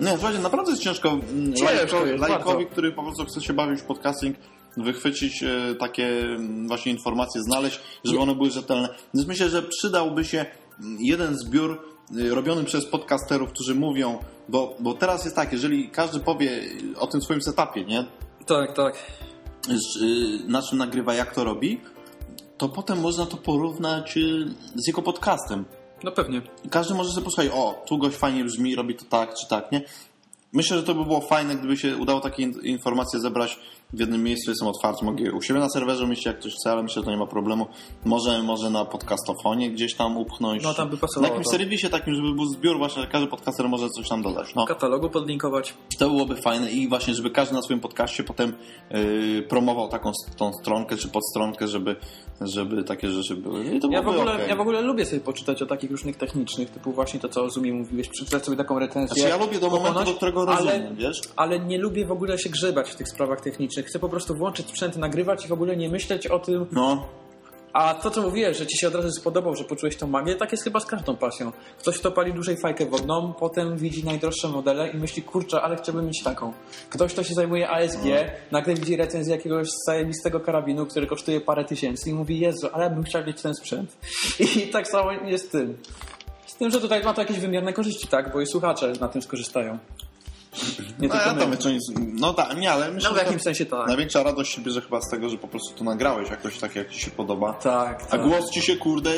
Speaker 2: Nie, słuchajcie, naprawdę jest ciężko, mm,
Speaker 3: Ciężko
Speaker 2: lajko,
Speaker 3: jest,
Speaker 2: lajkowi,
Speaker 3: bardzo.
Speaker 2: który po prostu chce się bawić w podcasting, wychwycić e, takie mm, właśnie informacje, znaleźć, żeby one były rzetelne. Więc myślę, że przydałby się mm, jeden zbiór y, robiony przez podcasterów, którzy mówią, bo, bo teraz jest tak, jeżeli każdy powie o tym swoim setupie, nie?
Speaker 3: Tak, tak.
Speaker 2: Y, na czym nagrywa, jak to robi, to potem można to porównać y, z jego podcastem.
Speaker 3: No pewnie.
Speaker 2: Każdy może sobie posłuchać, o, tu gość fajnie brzmi, robi to tak czy tak, nie? myślę, że to by było fajne, gdyby się udało takie in- informacje zebrać w jednym miejscu. Jestem otwarty, mogę je u siebie na serwerze umieścić, jak ktoś chce, ale myślę, że to nie ma problemu. Może, może na podcastofonie gdzieś tam upchnąć.
Speaker 3: No, tam by
Speaker 2: Na
Speaker 3: pasowało
Speaker 2: jakimś
Speaker 3: to.
Speaker 2: serwisie takim, żeby był zbiór właśnie, że każdy podcaster może coś tam dodać. No.
Speaker 3: Katalogu podlinkować.
Speaker 2: To byłoby fajne i właśnie, żeby każdy na swoim podcaście potem yy, promował taką tą stronkę czy podstronkę, żeby, żeby takie rzeczy były. I to
Speaker 3: Ja w, ogóle,
Speaker 2: okej.
Speaker 3: ja w ogóle lubię sobie poczytać o takich różnych technicznych, typu właśnie to, co o Zoomie mówiłeś, przeczytać sobie taką recenzję.
Speaker 2: Znaczy ja lubię do momentu, do którego
Speaker 3: ale-
Speaker 2: rozumiem, wiesz?
Speaker 3: Ale nie lubię w ogóle się grzebać w tych sprawach technicznych. Chcę po prostu włączyć sprzęt, nagrywać i w ogóle nie myśleć o tym.
Speaker 2: No,
Speaker 3: A to, co mówiłeś, że ci się od razu spodobał, że poczułeś tą magię, tak jest chyba z każdą pasją. Ktoś, kto pali dłużej fajkę wodną, potem widzi najdroższe modele i myśli, kurczę, ale chciałbym mieć taką. Ktoś, kto się zajmuje ASG, nagle widzi recenzję jakiegoś zajebistego karabinu, który kosztuje parę tysięcy i mówi, Jezu, ale ja bym chciał mieć ten sprzęt. (laughs) I tak samo jest z tym. Z tym, że tutaj ma to jakieś wymierne korzyści, tak? Bo i słuchacze na tym skorzystają. Nie
Speaker 2: no, ja tam no tak, nie, ale myślę,
Speaker 3: No w jakimś sensie tak.
Speaker 2: największa radość się bierze chyba z tego, że po prostu to nagrałeś jakoś tak, jak ci się podoba.
Speaker 3: Tak,
Speaker 2: A
Speaker 3: tak.
Speaker 2: głos ci się, kurde,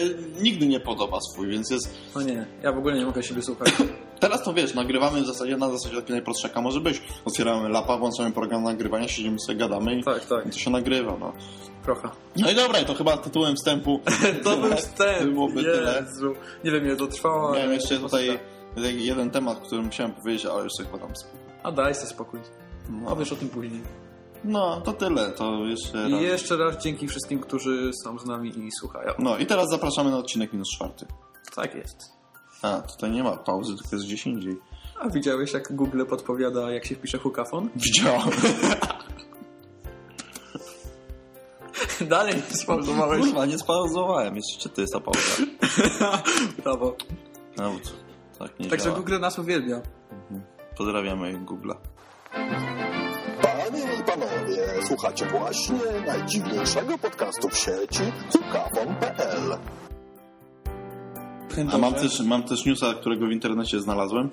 Speaker 2: nigdy nie podoba swój, więc jest...
Speaker 3: No nie, ja w ogóle nie mogę siebie słuchać. (coughs)
Speaker 2: Teraz to wiesz, nagrywamy w zasadzie na zasadzie takiej najprostsza, jaka może być. Otwieramy lapa, włączamy program nagrywania, siedzimy sobie, gadamy i,
Speaker 3: Tak, tak.
Speaker 2: i to się nagrywa, no.
Speaker 3: Trochę.
Speaker 2: No i dobra, to chyba tytułem wstępu. (laughs)
Speaker 3: To
Speaker 2: tyle.
Speaker 3: był wstęp.
Speaker 2: Byłoby tyle.
Speaker 3: Jezu. Nie wiem, ile to trwało.
Speaker 2: Miałem jeszcze tutaj jeden temat, którym chciałem powiedzieć, ale już sobie podam spokój.
Speaker 3: A daj sobie spokój.
Speaker 2: No.
Speaker 3: Powiesz o tym później.
Speaker 2: No, to tyle, to jeszcze
Speaker 3: I
Speaker 2: raz.
Speaker 3: jeszcze raz dzięki wszystkim, którzy są z nami i słuchają.
Speaker 2: No i teraz zapraszamy na odcinek minus czwarty.
Speaker 3: Tak jest.
Speaker 2: A, tutaj nie ma pauzy, tylko jest gdzieś indziej.
Speaker 3: A widziałeś, jak Google podpowiada, jak się wpisze hukafon? (laughs)
Speaker 2: Widziałem. (laughs)
Speaker 3: Dalej nie spauzowałeś.
Speaker 2: Kurwa, nie spauzowałem, jeszcze ty jest ta pauza. (laughs)
Speaker 3: Brawo.
Speaker 2: No, tak nie
Speaker 3: Także
Speaker 2: działa.
Speaker 3: Google nas uwielbia.
Speaker 2: Pozdrawiamy Google'a.
Speaker 1: Panie i panowie, słuchacie właśnie najdziwniejszego podcastu w sieci hukawon.pl
Speaker 2: A mam też, mam też newsa, którego w internecie znalazłem.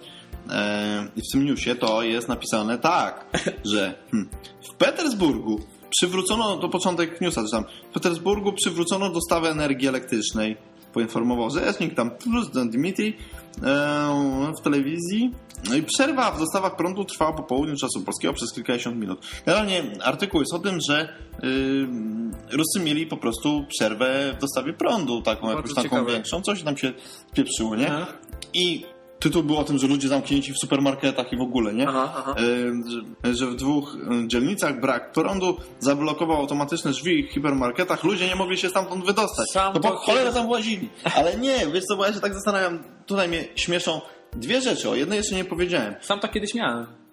Speaker 2: E, I w tym newsie to jest napisane tak, (laughs) że hmm, w Petersburgu przywrócono, to początek newsa czytam, w Petersburgu przywrócono dostawę energii elektrycznej. Poinformował rzecznik tam prezydent Dmitrij e, w telewizji. No i przerwa w dostawach prądu trwała po południu czasu polskiego przez kilkadziesiąt minut. Generalnie artykuł jest o tym, że y, Ruscy mieli po prostu przerwę w dostawie prądu, taką
Speaker 3: Bardzo
Speaker 2: jakąś taką
Speaker 3: ciekawe.
Speaker 2: większą, coś tam się pieprzyło, nie?
Speaker 3: Aha.
Speaker 2: I tytuł był o tym, że ludzie zamknięci w supermarketach i w ogóle, nie?
Speaker 3: Aha, aha.
Speaker 2: E, że, w dwóch e, dzielnicach brak prądu zablokował automatyczne drzwi w hipermarketach, ludzie nie mogli się stamtąd wydostać.
Speaker 3: Sam
Speaker 2: no po
Speaker 3: kiedyś-
Speaker 2: tam włazili. Ale nie, wiesz co, bo ja się tak zastanawiam, tutaj mnie śmieszą dwie rzeczy, o jednej jeszcze nie powiedziałem.
Speaker 3: Sam tak kiedyś miałem.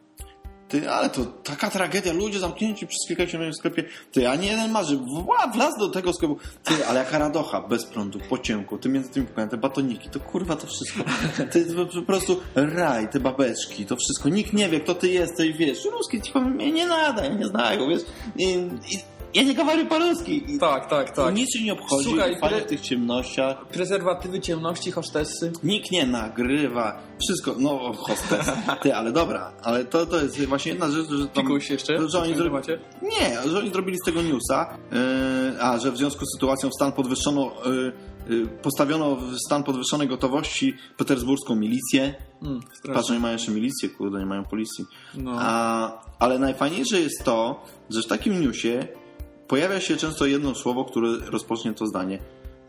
Speaker 2: Ty, ale to taka tragedia, ludzie zamknięci przez kilkadziesiąt minut w sklepie. Ty, a nie jeden marzy, wła, wlazł do tego sklepu. Ty, ale jaka radocha, bez prądu, po ciemku, ty między tymi pokojami, te batoniki, to kurwa to wszystko. Ty, po prostu raj, te babeczki, to wszystko. Nikt nie wie, kto ty jesteś, wiesz. Ruski ci powiem, nie nada, nie znają, wiesz. I, i, ja nie kawałek polski.
Speaker 3: Tak, tak, tak.
Speaker 2: Nic się nie obchodzi
Speaker 3: Słuchaj, pre...
Speaker 2: w tych ciemnościach.
Speaker 3: Prezerwatywy ciemności, hostessy.
Speaker 2: Nikt nie nagrywa. Wszystko, no hostess. Ty, ale dobra. Ale to, to jest właśnie jedna rzecz, że tam...
Speaker 3: Pikuś jeszcze?
Speaker 2: Że oni. Nie, że oni zrobili z tego newsa, yy, a, że w związku z sytuacją w stan podwyższono... Yy, postawiono w stan podwyższonej gotowości petersburską milicję.
Speaker 3: Mm,
Speaker 2: Patrz, nie mają jeszcze milicję, kurde, nie mają policji.
Speaker 3: No.
Speaker 2: A, ale najfajniejsze jest to, że w takim newsie pojawia się często jedno słowo, które rozpocznie to zdanie.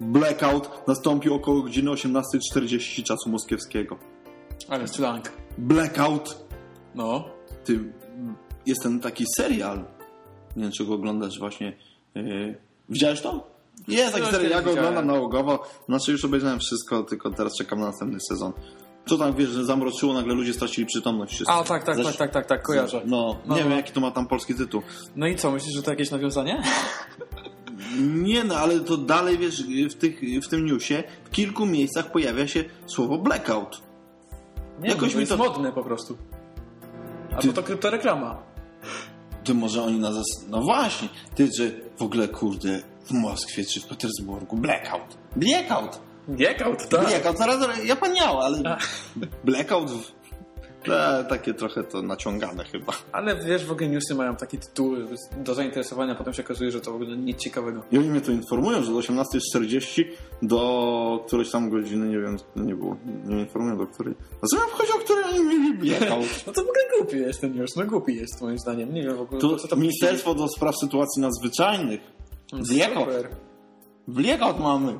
Speaker 2: Blackout nastąpił około godziny 18.40 czasu moskiewskiego.
Speaker 3: Ale slang.
Speaker 2: Blackout!
Speaker 3: No.
Speaker 2: Ty, jest ten taki serial. Nie wiem, czy go oglądasz właśnie. Yy, widziałeś to? Jest taki serial, ja go oglądam nałogowo. Znaczy już obejrzałem wszystko, tylko teraz czekam na następny sezon. Co tam, wiesz, że zamroczyło, nagle ludzie stracili przytomność. wszyscy.
Speaker 3: A, tak, tak, tak, tak, tak, tak, kojarzę.
Speaker 2: No,
Speaker 3: No,
Speaker 2: nie
Speaker 3: no.
Speaker 2: wiem, jaki to ma tam polski tytuł.
Speaker 3: No i co, myślisz, że to jakieś nawiązanie?
Speaker 2: Nie no, ale to dalej, wiesz, w, tych, w tym newsie w kilku miejscach pojawia się słowo blackout.
Speaker 3: Nie,
Speaker 2: Jakoś
Speaker 3: to
Speaker 2: mi
Speaker 3: jest
Speaker 2: to-
Speaker 3: modne po prostu. A
Speaker 2: Ty-
Speaker 3: to to kryptoreklama.
Speaker 2: Ty może oni nas... zas- No właśnie, ty, że w ogóle, kurde, w Moskwie czy w Petersburgu blackout. Blackout!
Speaker 3: Blackout, tak?
Speaker 2: Blackout, zaraz, zaraz japaniało, ale
Speaker 3: A.
Speaker 2: blackout... w- E, takie trochę to naciągane chyba.
Speaker 3: Ale wiesz, w ogóle newsy mają takie tytuły do zainteresowania, potem się okazuje, że to w ogóle nic ciekawego.
Speaker 2: I oni mnie to informują, że do 18.40 do którejś tam godziny, nie wiem, nie było, nie informują do której. A co ja wchodzi, o której oni mieli wjechał. (laughs)
Speaker 3: No to w ogóle głupi jest ten news, no głupi jest moim zdaniem. Nie wiem w ogóle,
Speaker 2: Tu
Speaker 3: co to
Speaker 2: Ministerstwo do Spraw Sytuacji Nadzwyczajnych.
Speaker 3: Super.
Speaker 2: Wjechał mamy.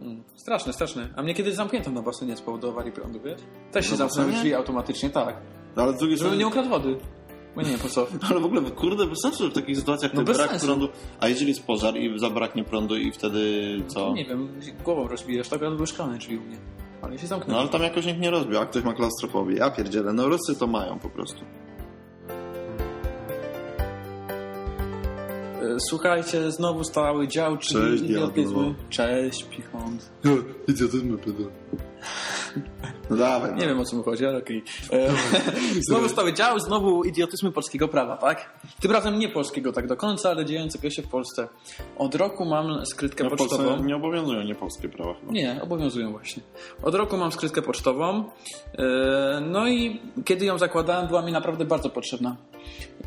Speaker 3: Mm, Straszne, straszne. A mnie kiedyś zamknięto na basenie spowodowali prądu, wiesz? Też się
Speaker 2: Na
Speaker 3: zamknęły drzwi automatycznie, tak.
Speaker 2: Ale z drugiej
Speaker 3: Żeby
Speaker 2: strony...
Speaker 3: nie ukradł wody. Bo nie wiem po co. (laughs)
Speaker 2: Ale w ogóle, kurde, bez sensu w takich sytuacjach,
Speaker 3: No
Speaker 2: no brak
Speaker 3: sensu.
Speaker 2: prądu. A jeżeli jest pożar i zabraknie prądu i wtedy co?
Speaker 3: Nie wiem, głową rozbijesz, tak? Ale były szklane drzwi u mnie. Ale się
Speaker 2: No
Speaker 3: zamknęły.
Speaker 2: ale tam jakoś nikt nie rozbił, a ktoś ma klaustrofobię. Ja pierdzielę, no Rusy to mają po prostu.
Speaker 3: Słuchajcie, znowu stały dział, czyli
Speaker 2: Cześć, diablo.
Speaker 3: Cześć, Pichont.
Speaker 2: Idiotyzmy pyta. No dawaj.
Speaker 3: Nie wiem o co mu chodzi, ale okej. E, Znowu stały dział, znowu idiotyzmy polskiego prawa, tak? Tym razem nie polskiego tak do końca, ale dziejącego się w Polsce. Od roku mam skrytkę
Speaker 2: No, Polsce
Speaker 3: pocztową.
Speaker 2: nie obowiązują nie polskie prawa chyba.
Speaker 3: Nie, obowiązują właśnie. Od roku mam skrytkę pocztową. e, No i kiedy ją zakładałem, była mi naprawdę bardzo potrzebna.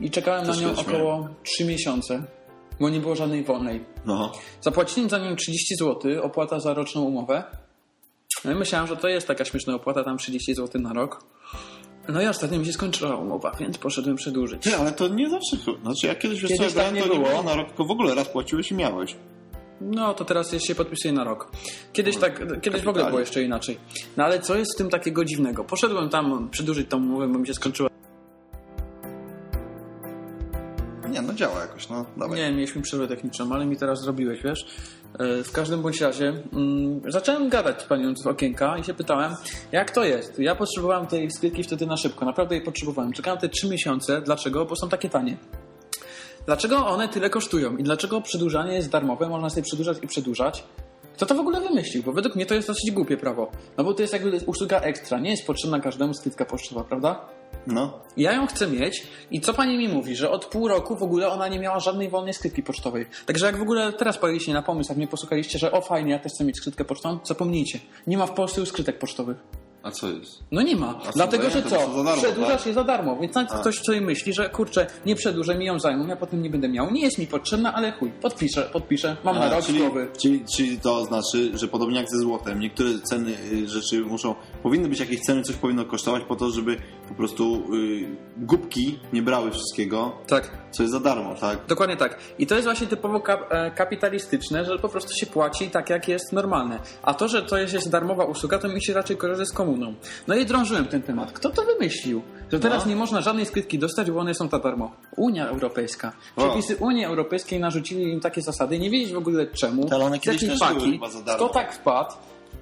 Speaker 3: I czekałem
Speaker 2: Też
Speaker 3: na nią około 3 miesiące, bo nie było żadnej wolnej.
Speaker 2: No.
Speaker 3: Zapłaciłem za nią 30 zł, opłata za roczną umowę. No i myślałem, że to jest taka śmieszna opłata, tam 30 zł na rok. No i ostatnio mi się skończyła umowa, więc poszedłem przedłużyć.
Speaker 2: Ty, ale to nie zawsze. Znaczy, ja kiedyś, wiesz
Speaker 3: Kiedyś
Speaker 2: ja
Speaker 3: tak
Speaker 2: brałem,
Speaker 3: nie
Speaker 2: to nie
Speaker 3: było.
Speaker 2: było na rok, tylko w ogóle raz płaciłeś i miałeś.
Speaker 3: No to teraz się podpisuje na rok. Kiedyś tak, kiedyś w ogóle było jeszcze inaczej. No ale co jest w tym takiego dziwnego? Poszedłem tam przedłużyć tą umowę, bo mi się skończyła.
Speaker 2: Nie, no działa jakoś, no dawaj.
Speaker 3: Nie, mieliśmy przerwę techniczną, ale mi teraz zrobiłeś, wiesz. E, W każdym bądź razie mm, zacząłem gadać z panią z okienka i się pytałem, jak to jest? Ja potrzebowałem tej skrytki wtedy na szybko, naprawdę jej potrzebowałem. Czekałem te trzy miesiące. Dlaczego? Bo są takie tanie. Dlaczego one tyle kosztują i dlaczego przedłużanie jest darmowe, można sobie przedłużać i przedłużać? Kto to w ogóle wymyślił? Bo według mnie to jest dosyć głupie prawo. No bo to jest jakby usługa ekstra, nie jest potrzebna każdemu skrytka pocztowa, prawda?
Speaker 2: No.
Speaker 3: Ja ją chcę mieć i co pani mi mówi, że od pół roku w ogóle ona nie miała żadnej wolnej skrytki pocztowej. Także jak w ogóle teraz pojęliście na pomysł, jak mnie posłuchaliście, że o fajnie, ja też chcę mieć skrytkę pocztową, zapomnijcie. Nie ma w Polsce już skrytek pocztowych.
Speaker 2: A co jest?
Speaker 3: No nie ma. Dlatego, że
Speaker 2: to
Speaker 3: co?
Speaker 2: darmo,
Speaker 3: Przedłużasz
Speaker 2: tak?
Speaker 3: je za darmo. Więc nawet ktoś sobie myśli, że kurczę, nie przedłużę, mi ją zajmą, ja potem nie będę miał. Nie jest mi potrzebna, ale chuj, podpiszę, podpiszę. Mam na
Speaker 2: A,
Speaker 3: rok
Speaker 2: czyli,
Speaker 3: głowy.
Speaker 2: czyli, czyli to znaczy, że podobnie jak ze złotem, niektóre ceny y, rzeczy muszą, powinny być jakieś ceny, coś powinno kosztować po to, żeby po prostu y, głupki nie brały wszystkiego,
Speaker 3: Tak.
Speaker 2: co jest za darmo, tak?
Speaker 3: Dokładnie tak. I to jest właśnie typowo kap- e, kapitalistyczne, że po prostu się płaci tak, jak jest normalne. A to, że to jest, jest darmowa usługa, to mi się raczej kojarzy z No i drążyłem ten temat. Kto to wymyślił? Że teraz
Speaker 2: No.
Speaker 3: nie można żadnej skrytki dostać, bo one są za darmo. Unia Europejska.
Speaker 2: O.
Speaker 3: Przepisy Unii Europejskiej narzucili im takie zasady. Nie wiedzieć w ogóle czemu.
Speaker 2: Ale one kiedyś też były chyba za darmo.
Speaker 3: Kto tak wpadł?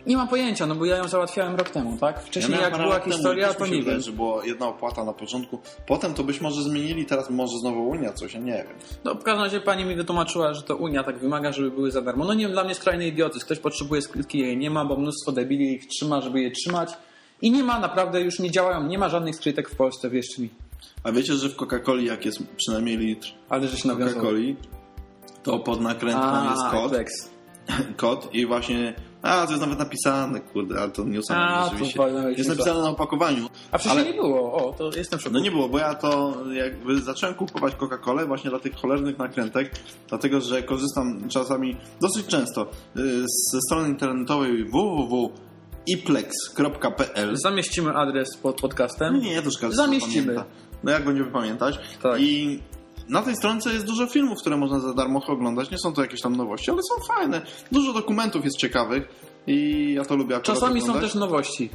Speaker 3: Nie mam pojęcia, no bo ja ją załatwiałem rok temu, tak? Wcześniej
Speaker 2: miałem
Speaker 3: jak była
Speaker 2: temu,
Speaker 3: historia, to nie wiem.
Speaker 2: że była jedna opłata na początku, potem to być może zmienili, teraz może znowu Unia coś, ja nie wiem.
Speaker 3: No, w każdym razie pani mi wytłumaczyła, że to Unia tak wymaga, żeby były za darmo. No nie wiem, dla mnie skrajny idiotyzm. Ktoś potrzebuje skrytki, jej nie ma, bo mnóstwo debili ich trzyma, żeby je trzymać. I nie ma, naprawdę już nie działają, nie ma żadnych skrytek w Polsce, wierzcie mi.
Speaker 2: A wiecie, że w Coca-Coli, jak jest przynajmniej litr
Speaker 3: Ale.
Speaker 2: Coca-Coli, to pod nakrętką jest kod,
Speaker 3: Flex.
Speaker 2: kod i właśnie, a to jest nawet napisane, kurde, ale to newsa
Speaker 3: A, to
Speaker 2: rzeczywiście.
Speaker 3: fajne,
Speaker 2: Jest
Speaker 3: newsa.
Speaker 2: napisane na opakowaniu.
Speaker 3: A przecież
Speaker 2: ale...
Speaker 3: nie było. O, to jestem szoku.
Speaker 2: No nie było, bo ja to jakby zacząłem kupować Coca-Colę właśnie dla tych cholernych nakrętek, dlatego że korzystam czasami dosyć często y, ze strony internetowej www.iplex.pl
Speaker 3: Zamieścimy adres pod podcastem.
Speaker 2: No nie, to każdy
Speaker 3: Zamieścimy.
Speaker 2: No jak będziemy pamiętać.
Speaker 3: Tak.
Speaker 2: I na tej stronce jest dużo filmów, które można za darmo oglądać. Nie są to jakieś tam nowości, ale są fajne. Dużo dokumentów jest ciekawych i ja to lubię
Speaker 3: Czasami są
Speaker 2: oglądać.
Speaker 3: też nowości.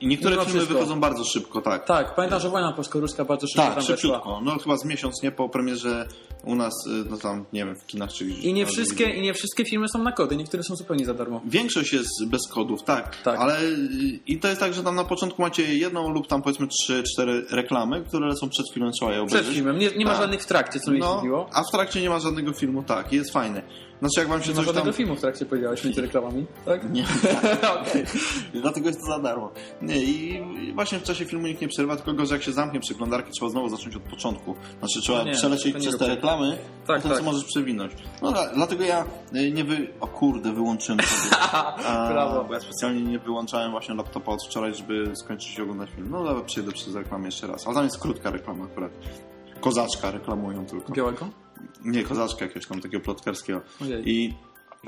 Speaker 2: I niektóre filmy
Speaker 3: wszystko.
Speaker 2: wychodzą bardzo szybko, tak.
Speaker 3: Tak, pamiętam, że wojna polsko-ruska bardzo szybko
Speaker 2: Tak,
Speaker 3: tam
Speaker 2: szybciutko. No chyba z miesiąc, nie? Po premierze u nas, y, no tam, nie wiem, w kinach czy gdzieś.
Speaker 3: I nie, wszystkie. I nie wszystkie filmy są na kody, niektóre są zupełnie za darmo.
Speaker 2: Większość jest bez kodów, tak.
Speaker 3: Tak.
Speaker 2: Ale y, i to jest tak, że tam na początku macie jedną lub tam powiedzmy trzy, cztery reklamy, które lecą przed filmem, trzeba je obejrzeć.
Speaker 3: Przed filmem. Nie, nie ma
Speaker 2: Tak.
Speaker 3: żadnych w trakcie, co mnie
Speaker 2: No,
Speaker 3: zdziwiło.
Speaker 2: a w trakcie nie ma żadnego filmu, tak, jest fajny. Znaczy jak wam się
Speaker 3: Nie
Speaker 2: coś tam...
Speaker 3: filmu w trakcie powiedziałeś między reklamami, tak?
Speaker 2: Nie, (laughs)
Speaker 3: Okej. (laughs)
Speaker 2: dlatego jest to za darmo. Nie, i właśnie w czasie filmu nikt nie przerywa, tylko gorzej jak się zamknie przeglądarkę, trzeba znowu zacząć od początku. Znaczy trzeba
Speaker 3: No nie,
Speaker 2: przelecieć
Speaker 3: to nie
Speaker 2: przez te reklamy,
Speaker 3: Tak,
Speaker 2: potem
Speaker 3: tak.
Speaker 2: co możesz przewinąć. No dla, dlatego ja y, nie wy... O kurde, wyłączyłem sobie. (laughs) A,
Speaker 3: Brawo.
Speaker 2: Bo ja specjalnie nie wyłączałem właśnie laptopa od wczoraj, żeby skończyć oglądać film. No dobra, przejdę przez reklamę jeszcze raz. Ale tam jest krótka reklama akurat. Kozaczka reklamują tylko.
Speaker 3: Białego?
Speaker 2: Nie, kozaczka jakiegoś tam takiego plotkarskiego.
Speaker 3: Ojej.
Speaker 2: I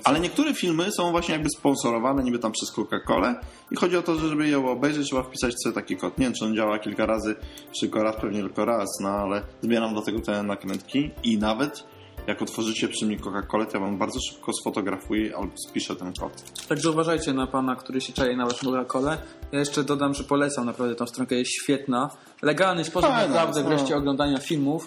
Speaker 2: Ale niektóre filmy są właśnie jakby sponsorowane niby tam przez Coca-Colę i chodzi o to, że żeby ją obejrzeć trzeba wpisać sobie taki kod. Nie wiem, czy on działa kilka razy, czy tylko raz, pewnie tylko raz, no ale zbieram do tego te nakrętki i nawet jak otworzycie przy mnie Coca-Colę, to ja wam bardzo szybko sfotografuję albo spiszę ten kod.
Speaker 3: Także uważajcie na pana, który się czai na waszą Coca-Colę. Ja jeszcze dodam, że polecam naprawdę tą stronkę, jest świetna. Legalny sposób
Speaker 2: Fajna,
Speaker 3: naprawdę
Speaker 2: no.
Speaker 3: wreszcie oglądania filmów.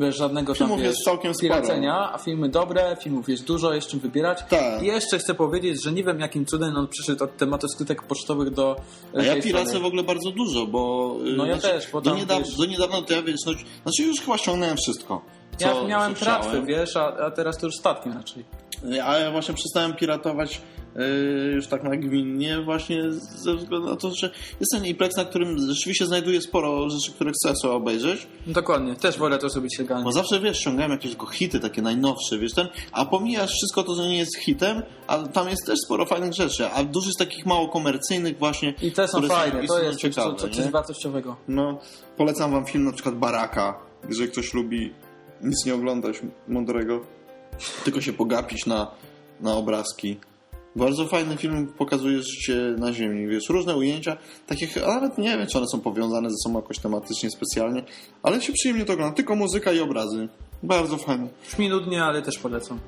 Speaker 3: Bez żadnego
Speaker 2: Filmów
Speaker 3: tam,
Speaker 2: jest
Speaker 3: wiesz,
Speaker 2: całkiem sporo.
Speaker 3: piracenia, a filmy dobre, filmów jest dużo, jest czym wybierać.
Speaker 2: Tak.
Speaker 3: I jeszcze chcę powiedzieć, że nie wiem jakim cudem on przyszedł od tematu skrytek pocztowych do
Speaker 2: A ja piracę
Speaker 3: strony.
Speaker 2: w ogóle bardzo dużo, bo... y,
Speaker 3: No ja też, bo
Speaker 2: do,
Speaker 3: tam,
Speaker 2: niedawna,
Speaker 3: wiesz-
Speaker 2: do niedawna to ja wiesz, no, znaczy już chyba ściągnąłem wszystko. Co,
Speaker 3: Ja miałem tratwy, wiesz, a, a teraz to już statkiem raczej.
Speaker 2: A ja właśnie przestałem piratować już tak nagminnie właśnie ze względu na to, że jest ten Iplex, na którym rzeczywiście znajduję sporo rzeczy, które chcę sobie obejrzeć.
Speaker 3: Dokładnie, też wolę to zrobić legalnie.
Speaker 2: Bo zawsze, wiesz, ściągałem jakieś tylko hity, takie najnowsze, wiesz, ten, a pomijasz wszystko to, co nie jest hitem, a tam jest też sporo fajnych rzeczy, a dużo jest takich mało komercyjnych właśnie,
Speaker 3: I te są fajne,
Speaker 2: i
Speaker 3: to
Speaker 2: są
Speaker 3: jest coś,
Speaker 2: ciekawe,
Speaker 3: co,
Speaker 2: nie?
Speaker 3: coś wartościowego.
Speaker 2: No, polecam wam film na przykład Baraka, jeżeli ktoś lubi nic nie oglądać mądrego, tylko się pogapić na, na obrazki. Bardzo fajny film, pokazuje życie na ziemi, wiesz, różne ujęcia, takich, a nawet nie wiem, czy one są powiązane ze sobą jakoś tematycznie, specjalnie, ale się przyjemnie to ogląda, tylko muzyka i obrazy. Bardzo fajne.
Speaker 3: Brzmi nudnie, ale też polecam.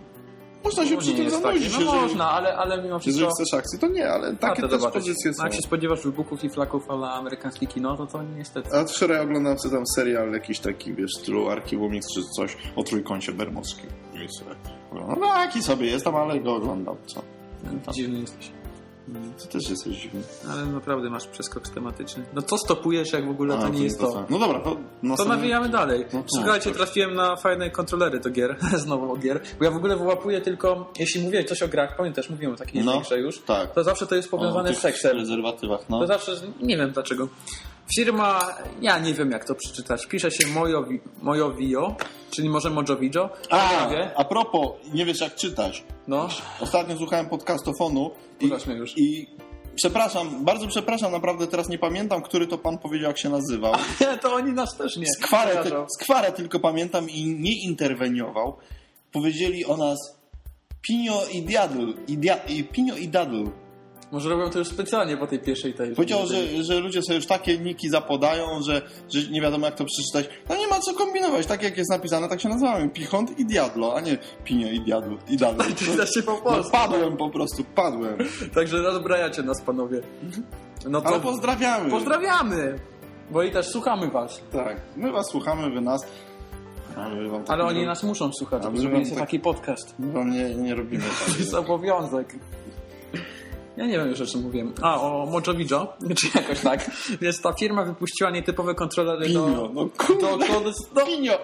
Speaker 2: Można się
Speaker 3: No
Speaker 2: przy tym zanudzić,
Speaker 3: No
Speaker 2: jeżeli,
Speaker 3: można, ale, ale mimo
Speaker 2: jeżeli
Speaker 3: wszystko...
Speaker 2: chcesz akcji, to nie, ale takie też
Speaker 3: zobaczyć.
Speaker 2: pozycje są.
Speaker 3: A jak się spodziewasz wybuchów i flaków ale amerykańskie kino, to to niestety.
Speaker 2: A wczoraj oglądałem sobie tam serial jakiś taki, wiesz, w stylu Archiwum Mix czy coś o trójkącie sobie oglądam. No taki sobie jest tam, ale go oglądam, co?
Speaker 3: Dziwny jesteś.
Speaker 2: Ty też jesteś dziwny.
Speaker 3: Ale naprawdę masz przeskok tematyczny. No co stopujesz, jak w ogóle to
Speaker 2: A,
Speaker 3: nie jest to?
Speaker 2: tak. No dobra, to...
Speaker 3: To
Speaker 2: następnie-
Speaker 3: nawijamy dalej.
Speaker 2: No,
Speaker 3: Słuchajcie,
Speaker 2: tak.
Speaker 3: trafiłem na fajne kontrolery do gier. (laughs) Znowu o gier. Bo ja w ogóle wyłapuję tylko, jeśli mówię coś o grach, pamiętasz, mówiłem o takiej
Speaker 2: No,
Speaker 3: już,
Speaker 2: tak.
Speaker 3: to zawsze to jest
Speaker 2: O
Speaker 3: powiązane
Speaker 2: tych
Speaker 3: z seksem.
Speaker 2: prezerwatywach, no.
Speaker 3: To zawsze, nie wiem dlaczego. Firma, ja nie wiem jak to przeczytać, pisze się Mojovi, Mojovio, czyli może Mojovijo.
Speaker 2: A, a propos, nie wiesz jak czytać.
Speaker 3: No,
Speaker 2: Ostatnio słuchałem podcastofonu i,
Speaker 3: już.
Speaker 2: i przepraszam, bardzo przepraszam, naprawdę teraz nie pamiętam, który to pan powiedział, jak się nazywał. (laughs)
Speaker 3: nie, to oni nas też nie.
Speaker 2: Skwarę, ty, skwarę tylko pamiętam i nie interweniował. Powiedzieli o nas Pinio i Diadl. I, dia, i Pinio i Dadl.
Speaker 3: Może robią to już specjalnie po tej pierwszej tej.
Speaker 2: Powiedział, że, że ludzie sobie już takie niki zapodają, że, że nie wiadomo jak to przeczytać. No nie ma co kombinować, tak jak jest napisane, tak się nazywamy. Pichont i Diadlo, a nie Pinio i Diadl. I. (laughs)
Speaker 3: Ty znasz się po
Speaker 2: No, padłem po prostu, padłem. (laughs)
Speaker 3: Także rozbrajacie nas, panowie. No to
Speaker 2: Ale pozdrawiamy.
Speaker 3: pozdrawiamy! Bo i też słuchamy was.
Speaker 2: Tak, my was słuchamy, wy nas. Ale,
Speaker 3: Ale oni nas muszą słuchać, bo
Speaker 2: my
Speaker 3: zrobili
Speaker 2: wam
Speaker 3: sobie
Speaker 2: tak-
Speaker 3: taki podcast.
Speaker 2: Wam nie, nie robimy
Speaker 3: To (laughs)
Speaker 2: tak.
Speaker 3: jest obowiązek. Ja nie wiem już o czym mówiłem. A, o Mojovijo, (laughs) czy jakoś tak. Więc ta firma wypuściła nietypowe kontrolery
Speaker 2: Pinio,
Speaker 3: do...
Speaker 2: no
Speaker 3: do,
Speaker 2: kurde.
Speaker 3: do, do, do
Speaker 2: Pinio!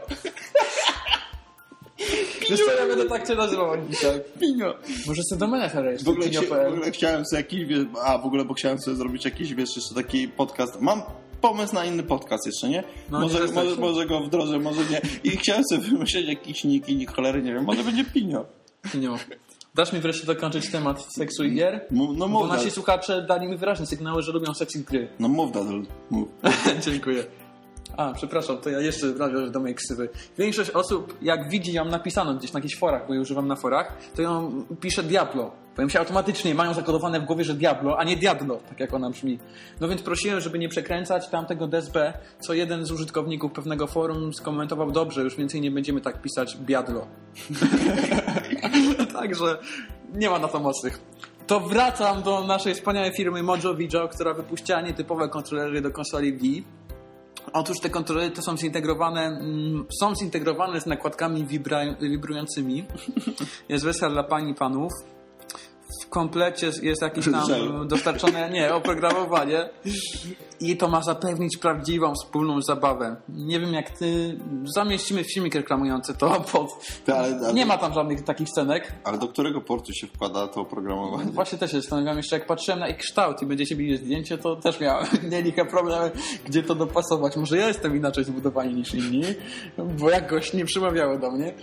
Speaker 3: Wiesz co, ja będę tak cię nazywał dzisiaj.
Speaker 2: Pinio!
Speaker 3: Może sobie domenę
Speaker 2: W ogóle, chcia- w ogóle chciałem sobie jakiś, wiesz, a w ogóle, bo chciałem sobie zrobić jakiś, wiesz, jeszcze taki podcast. Mam pomysł na inny podcast jeszcze, nie?
Speaker 3: No,
Speaker 2: może,
Speaker 3: nie
Speaker 2: może, może go wdrożę, może nie. I chciałem sobie wymyślić jakiś nick i cholery, nie wiem, może będzie Pinio.
Speaker 3: Nie Dasz mi wreszcie dokończyć temat seksu i gier?
Speaker 2: Mów, no
Speaker 3: Bo
Speaker 2: mów,
Speaker 3: nasi
Speaker 2: Dad.
Speaker 3: słuchacze dali mi wyraźne sygnały, że lubią seks i gry.
Speaker 2: No mów, Dadl, mów. (laughs)
Speaker 3: Dziękuję. A, przepraszam, to ja jeszcze nawiążę do mojej ksywy. Większość osób, jak widzi ją napisaną gdzieś na jakichś forach, bo je używam na forach, to ją pisze Diablo. Powiem się automatycznie, mają zakodowane w głowie, że Diablo, a nie Diablo, tak jak ona brzmi. No więc prosiłem, żeby nie przekręcać tamtego DSB, co jeden z użytkowników pewnego forum skomentował dobrze, już więcej nie będziemy tak pisać Biadlo. (laughs) Także nie ma na to mocnych. To wracam do naszej wspaniałej firmy Mojo Video, która wypuściła nietypowe kontrolery do konsoli Wii. Otóż te kontrolery to są zintegrowane, mm, są zintegrowane z nakładkami wibra, wibrującymi. (laughs) Jest wersja dla pań i panów. W komplecie jest jakieś tam dostarczone, nie, oprogramowanie. I to ma zapewnić prawdziwą, wspólną zabawę. Nie wiem jak ty, zamieścimy filmik reklamujący to, bo (laughs)
Speaker 2: Ty, ale, ale,
Speaker 3: nie ma tam żadnych takich scenek.
Speaker 2: ale do którego portu się wkłada to oprogramowanie?
Speaker 3: Właśnie też się zastanawiam jeszcze, jak patrzyłem na ich kształt i będziecie mieli zdjęcie, to też miałem (laughs) nieliche problemy, gdzie to dopasować. Może ja jestem inaczej zbudowany niż inni, bo jakoś nie przemawiało do mnie.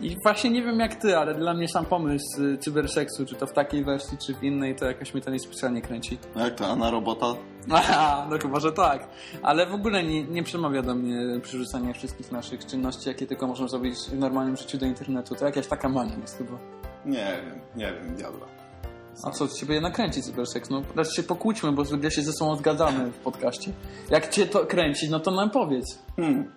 Speaker 3: I właśnie nie wiem jak ty, ale dla mnie sam pomysł y, cyberseksu, czy to w takiej wersji, czy w innej, to jakoś mnie to niespecjalnie kręci.
Speaker 2: No jak to, Ana Robota? (laughs)
Speaker 3: Aha, no chyba, że tak. Ale w ogóle nie, nie przemawia do mnie przerzucanie wszystkich naszych czynności, jakie tylko możemy zrobić w normalnym życiu do internetu. To jakaś taka mania jest chyba.
Speaker 2: Nie wiem, nie wiem, diabla.
Speaker 3: A co, ciebie jednak kręci cyberseks? No raz się pokłóćmy, bo zwykle się ze sobą zgadzamy w podcaście. Jak cię to kręci, no to nam powiedz.
Speaker 2: Hmm.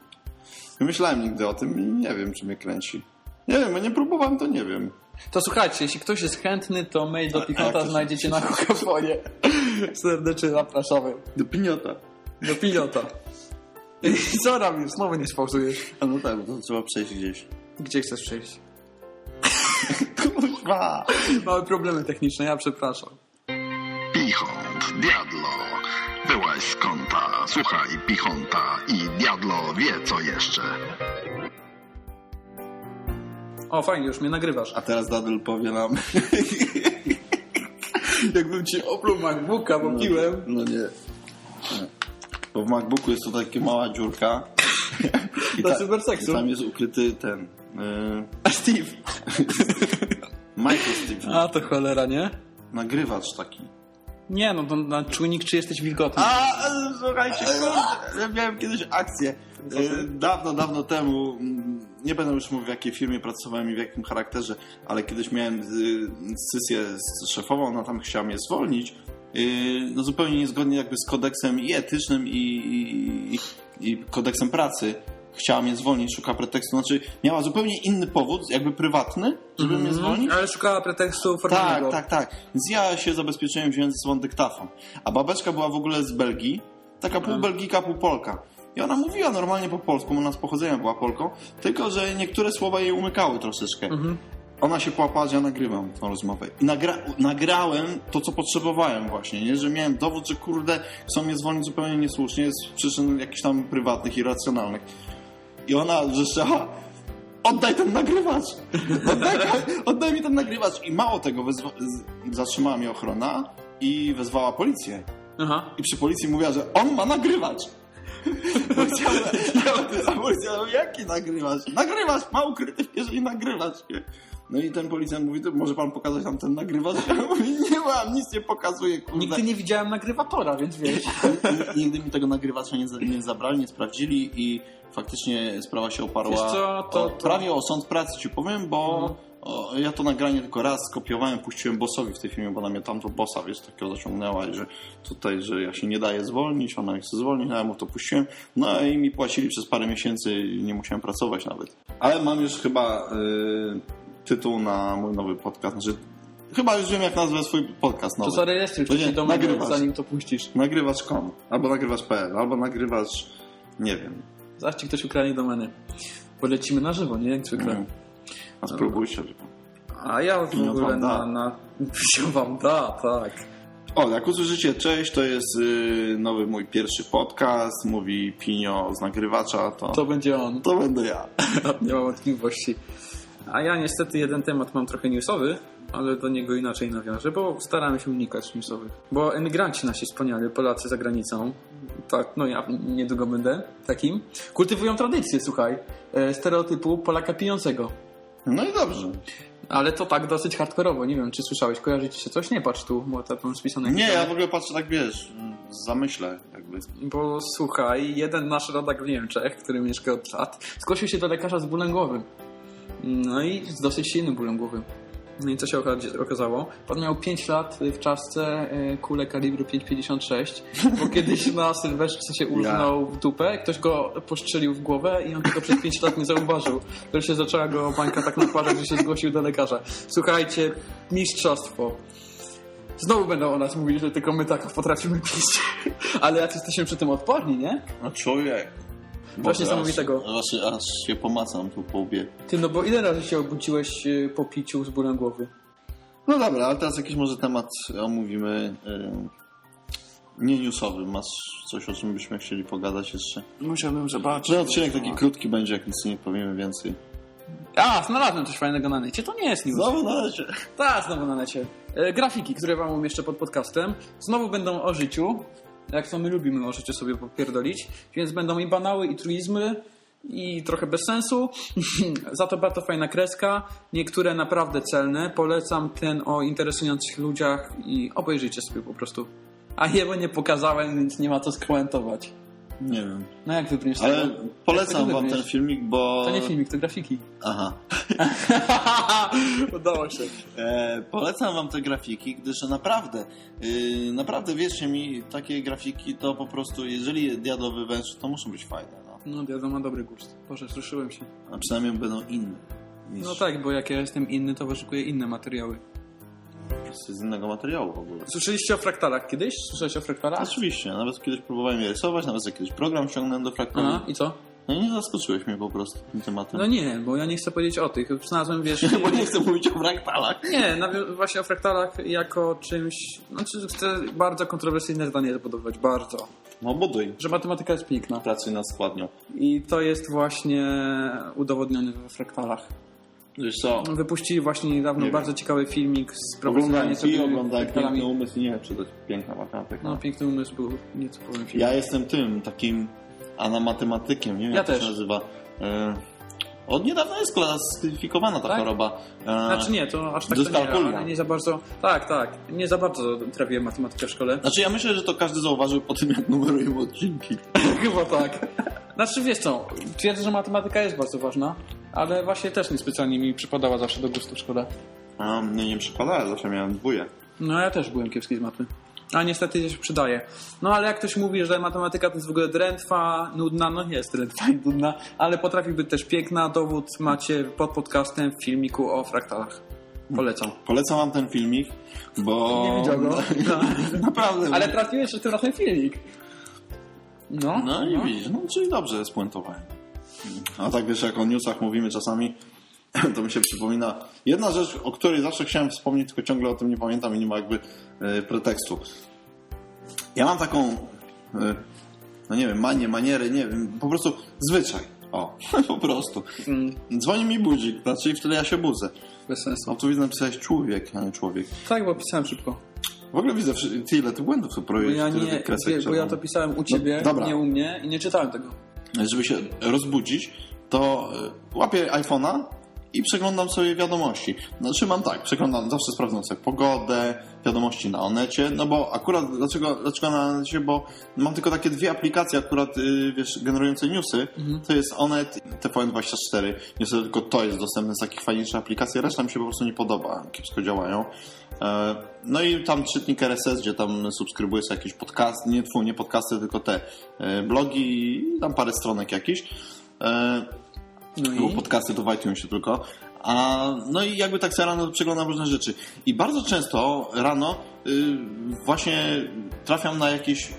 Speaker 2: Nie myślałem nigdy o tym i nie wiem, czy mnie kręci. Nie wiem, ja nie próbowałem, to nie wiem.
Speaker 3: To słuchajcie, jeśli ktoś jest chętny, to mail do
Speaker 2: A- a
Speaker 3: Pikota
Speaker 2: jak to-
Speaker 3: znajdziecie na Kokafonie. Serdecznie zapraszamy.
Speaker 2: Do piniota.
Speaker 3: Do Pilota. (laughs) I co robisz? Znowu nie spauzujesz.
Speaker 2: A no tak, bo to trzeba przejść gdzieś.
Speaker 3: Gdzie chcesz przejść? (laughs)
Speaker 2: Kurwa!
Speaker 3: Mamy problemy techniczne, ja przepraszam.
Speaker 4: Pichont, Diablo. Byłaś z kąta. Słuchaj, Pichonta i Diablo wie co jeszcze.
Speaker 3: O, fajnie, już mnie nagrywasz.
Speaker 2: A teraz Dadel powie nam... (laughs)
Speaker 3: Jakbym ci opluł MacBooka, bo piłem.
Speaker 2: No nie. nie. Bo w MacBooku jest tu taka mała dziurka. (laughs) I
Speaker 3: Do cyberseksu.
Speaker 2: i tam jest ukryty ten... Yy, (laughs)
Speaker 3: Steve. (laughs)
Speaker 2: microstick.
Speaker 3: A to cholera, nie?
Speaker 2: Nagrywacz taki.
Speaker 3: Nie, no to na czujnik, czy jesteś wilgotny.
Speaker 2: A, słuchajcie, ja miałem kiedyś akcję. E, Dawno, dawno temu, nie będę już mówił w jakiej firmie pracowałem i w jakim charakterze, ale kiedyś miałem y, sesję z szefową, ona tam chciała mnie zwolnić, y, no zupełnie niezgodnie jakby z kodeksem i etycznym i, i, i kodeksem pracy. Chciała mnie zwolnić, szuka pretekstu, znaczy miała zupełnie inny powód, jakby prywatny, żeby mnie zwolnić.
Speaker 3: Ale szukała pretekstu formalnego.
Speaker 2: Tak, tak, tak. Więc ja się zabezpieczyłem wziąć ze sobą dyktafon. A babeczka była w ogóle z Belgii, taka pół Belgika, pół Polka. I ona mówiła normalnie po polsku, ona z pochodzenia była Polką, tylko że niektóre słowa jej umykały troszeczkę. Ona się połapała, że ja nagrywam tą rozmowę. I nagra nagrałem to, co potrzebowałem właśnie, nie? Że miałem dowód, że kurde, chcą mnie zwolnić zupełnie niesłusznie, z przyczyn jakichś tam prywatnych, irracjonalnych. I ona wrzeszczała, oddaj ten nagrywacz! (laughs) Oddaj, oddaj mi ten nagrywacz! I mało tego, zatrzymała mnie ochrona i wezwała policję.
Speaker 3: Aha.
Speaker 2: I przy policji mówiła, że on ma nagrywacz. Policja, a policja mówi, jaki nagrywacz? Nagrywacz, ma ukryty w kieszeni nagrywacz. No i ten policjant mówi, może pan pokazać nam ten nagrywacz? Ja mówię, nie mam, nic nie pokazuje, kurde.
Speaker 3: Nigdy nie widziałem nagrywatora, więc wiesz. (laughs)
Speaker 2: Nigdy mi tego nagrywacza nie, nie zabrali, nie sprawdzili i faktycznie sprawa się oparła
Speaker 3: co, to- to-
Speaker 2: prawie o sąd pracy ci powiem, bo o, ja to nagranie tylko raz skopiowałem, puściłem bossowi w tej filmie, bo ona mnie tamto bossa, wiesz, takiego zaciągnęła i że tutaj, że ja się nie daję zwolnić, ona mnie chce zwolnić, no ja mu to puściłem, no i mi płacili przez parę miesięcy i nie musiałem pracować nawet. Ale mam już chyba y, tytuł na mój nowy podcast, znaczy chyba już wiem jak nazwę swój podcast
Speaker 3: To
Speaker 2: nowy. To nie,
Speaker 3: wcześniej do
Speaker 2: nagrywasz.
Speaker 3: zanim to puścisz.
Speaker 2: Nagrywacz.com, albo nagrywacz.pl, albo nagrywacz, nie wiem.
Speaker 3: Zaraz ci ktoś ukradnie domeny. Polecimy na żywo, nie? Jak zwykle.
Speaker 2: Mm. A spróbujcie.
Speaker 3: A ja w
Speaker 2: Pinio
Speaker 3: ogóle na... na... (laughs) Pinio wam da, tak.
Speaker 2: O, jak usłyszycie, cześć, to jest y, nowy mój pierwszy podcast, mówi Pinio z nagrywacza, to,
Speaker 3: To
Speaker 2: to,
Speaker 3: będzie on.
Speaker 2: będę ja. (laughs)
Speaker 3: Nie mam wątpliwości. A ja niestety jeden temat mam trochę newsowy, ale do niego inaczej nawiążę, bo staramy się unikać newsowych. Bo emigranci nasi wspaniali, Polacy za granicą, tak, no ja niedługo będę takim, kultywują tradycję, słuchaj, e, stereotypu Polaka pijącego.
Speaker 2: No i dobrze.
Speaker 3: Ale to tak dosyć hardkorowo, nie wiem, czy słyszałeś, kojarzycie się coś? Nie patrz tu, bo to mam spisane.
Speaker 2: Nie, ja w ogóle patrzę tak, wiesz, z zamyśle jakby.
Speaker 3: Bo słuchaj, jeden nasz rodak w Niemczech, który mieszka od lat, zgłosił się do lekarza z bólem głowy. No i z dosyć silnym bólem głowy. No i co się oka- okazało? Pan miał 5 lat w czaszce e, kulę kalibru 5,56, bo kiedyś na Sylwestrze się urżnął w dupę, ktoś go postrzelił w głowę i on tego przez 5 lat nie zauważył. Się zaczęła go bańka tak naparzać, że się zgłosił do lekarza. Słuchajcie, mistrzostwo. Znowu będą o nas mówili, że tylko my tak potrafimy pić. Ale jak jesteśmy przy tym odporni, nie?
Speaker 2: No człowiek. Boże,
Speaker 3: niesamowitego.
Speaker 2: Aż, aż, aż się pomacam tu po łbie.
Speaker 3: Ty, no bo ile razy się obudziłeś y, po piciu z bólem głowy?
Speaker 2: No dobra, ale teraz jakiś może temat omówimy y, nie newsowy. Masz coś, o czym byśmy chcieli pogadać jeszcze?
Speaker 3: Musiałbym zobaczyć.
Speaker 2: Że odcinek taki krótki będzie, jak nic nie powiemy więcej.
Speaker 3: A, znalazłem coś fajnego na necie. To nie jest news.
Speaker 2: Znowu na razie.
Speaker 3: Tak, znowu na necie. E, grafiki, które wam umieszczę pod podcastem, znowu będą o życiu. Jak to my lubimy o życiu sobie popierdolić. Więc będą i banały, i truizmy, i trochę bez sensu. (laughs) Za to bardzo fajna kreska. Niektóre naprawdę celne. Polecam ten o interesujących ludziach i obejrzyjcie sobie po prostu. A jebo nie pokazałem, więc nie ma co skomentować.
Speaker 2: Nie wiem.
Speaker 3: No jak wybrniesz
Speaker 2: Ale
Speaker 3: tego?
Speaker 2: polecam wam ten filmik, bo...
Speaker 3: To nie filmik, to grafiki.
Speaker 2: Aha. (laughs)
Speaker 3: Udało się.
Speaker 2: E, polecam wam te grafiki, gdyż naprawdę, yy, naprawdę wierzcie mi, takie grafiki to po prostu, jeżeli diadowy węż, to muszą być fajne. No.
Speaker 3: No, Diado ma dobry gust. Boże, słyszyłem się.
Speaker 2: A przynajmniej będą inne. Niż
Speaker 3: No tak, bo jak ja jestem inny, to wyszukuję inne materiały.
Speaker 2: Z innego materiału w ogóle.
Speaker 3: Słyszeliście o fraktalach kiedyś? Słyszałeś o fraktalach?
Speaker 2: Oczywiście, nawet kiedyś próbowałem je rysować, nawet jakiś program ściągnąłem do fraktali.
Speaker 3: Aha, i co?
Speaker 2: No i nie zaskoczyłeś mnie po prostu tym tematem.
Speaker 3: No nie, bo ja nie chcę powiedzieć o tych. Znalazłem, wiesz... (laughs)
Speaker 2: Bo nie chcę mówić o fraktalach.
Speaker 3: Nie, właśnie o fraktalach jako czymś... Znaczy, chcę bardzo kontrowersyjne zdanie zabudować, bardzo.
Speaker 2: No buduj.
Speaker 3: Że matematyka jest piękna.
Speaker 2: Pracuj nad składnią.
Speaker 3: I to jest właśnie udowodnione we fraktalach.
Speaker 2: Wiesz co,
Speaker 3: Wypuścili właśnie niedawno
Speaker 2: Nie
Speaker 3: bardzo ciekawy filmik z profesjonalnie sobie
Speaker 2: oglądałem piękny umysł i nie wiem, czy to jest piękna matematyka.
Speaker 3: No, piękny umysł był, nieco powiem film.
Speaker 2: Ja jestem tym, takim anamatymatykiem, nie wiem
Speaker 3: Ja
Speaker 2: jak to
Speaker 3: też.
Speaker 2: się nazywa. E, od niedawna jest klasyfikowana ta
Speaker 3: Tak?
Speaker 2: choroba. E,
Speaker 3: Znaczy nie, to aż tak to nie, ale nie za bardzo... Tak, tak. Nie za bardzo trafiłem matematykę w szkole.
Speaker 2: Znaczy ja myślę, że to każdy zauważył po tym, jak numerujemy odcinki. (laughs)
Speaker 3: Chyba tak. Znaczy wiesz co, twierdzę, że matematyka jest bardzo ważna, ale właśnie też niespecjalnie mi przypadała zawsze do gustu w szkole.
Speaker 2: A mnie nie przypadała, zawsze miałem dwóje.
Speaker 3: No ja też byłem kiepski z matmy. A niestety się przydaje. No ale jak ktoś mówi, że matematyka to jest w ogóle drętwa, nudna, no jest drętwa i nudna, ale potrafi być też piękna. Dowód macie pod podcastem w filmiku o fraktalach. Polecam.
Speaker 2: Polecam wam ten filmik, bo...
Speaker 3: Nie widział go. (laughs)
Speaker 2: Naprawdę.
Speaker 3: Ale trafiłeś jeszcze na ten filmik. No,
Speaker 2: No i widzisz, no czyli dobrze spuentowałem. A tak wiesz, jak o newsach mówimy czasami, (clears throat) to mi się przypomina jedna rzecz, o której zawsze chciałem wspomnieć, tylko ciągle o tym nie pamiętam i nie ma jakby e, pretekstu. Ja mam taką, e, no nie wiem, manię, maniery, nie wiem, po prostu zwyczaj. O, (laughs) po prostu.
Speaker 3: Mm,
Speaker 2: Dzwoni mi budzik, znaczy i wtedy ja się budzę.
Speaker 3: bez sensu.
Speaker 2: No tu widzę, napisałeś człowiek, a nie człowiek.
Speaker 3: Tak, bo pisałem szybko.
Speaker 2: W ogóle widzę wszy- ty ile ty błędów tu projekt,
Speaker 3: ja,
Speaker 2: tyle
Speaker 3: nie,
Speaker 2: tych
Speaker 3: wie, bo ja to pisałem u ciebie,
Speaker 2: No,
Speaker 3: nie u mnie i nie czytałem tego.
Speaker 2: żeby się rozbudzić, to y, łapię iPhone'a i przeglądam sobie wiadomości. Znaczy mam tak, przeglądam, zawsze sprawdzam sobie pogodę, wiadomości na Onecie, no bo akurat, dlaczego, dlaczego na Onecie, bo mam tylko takie dwie aplikacje akurat, y, wiesz, generujące newsy, to jest Onet i TVN24. Niestety tylko to jest dostępne z takich fajniejszych aplikacji, reszta mi się po prostu nie podoba, kiepsko działają. E, No i tam czytnik RSS, gdzie tam subskrybuję sobie jakieś podcasty, nie, tfu, nie podcasty, tylko te e, blogi i tam parę stronek jakichś.
Speaker 3: No
Speaker 2: Było
Speaker 3: i?
Speaker 2: podcasty to w iTunesie tylko. A, no i jakby tak sobie rano przeglądam różne rzeczy. I bardzo często rano y, właśnie trafiam na jakieś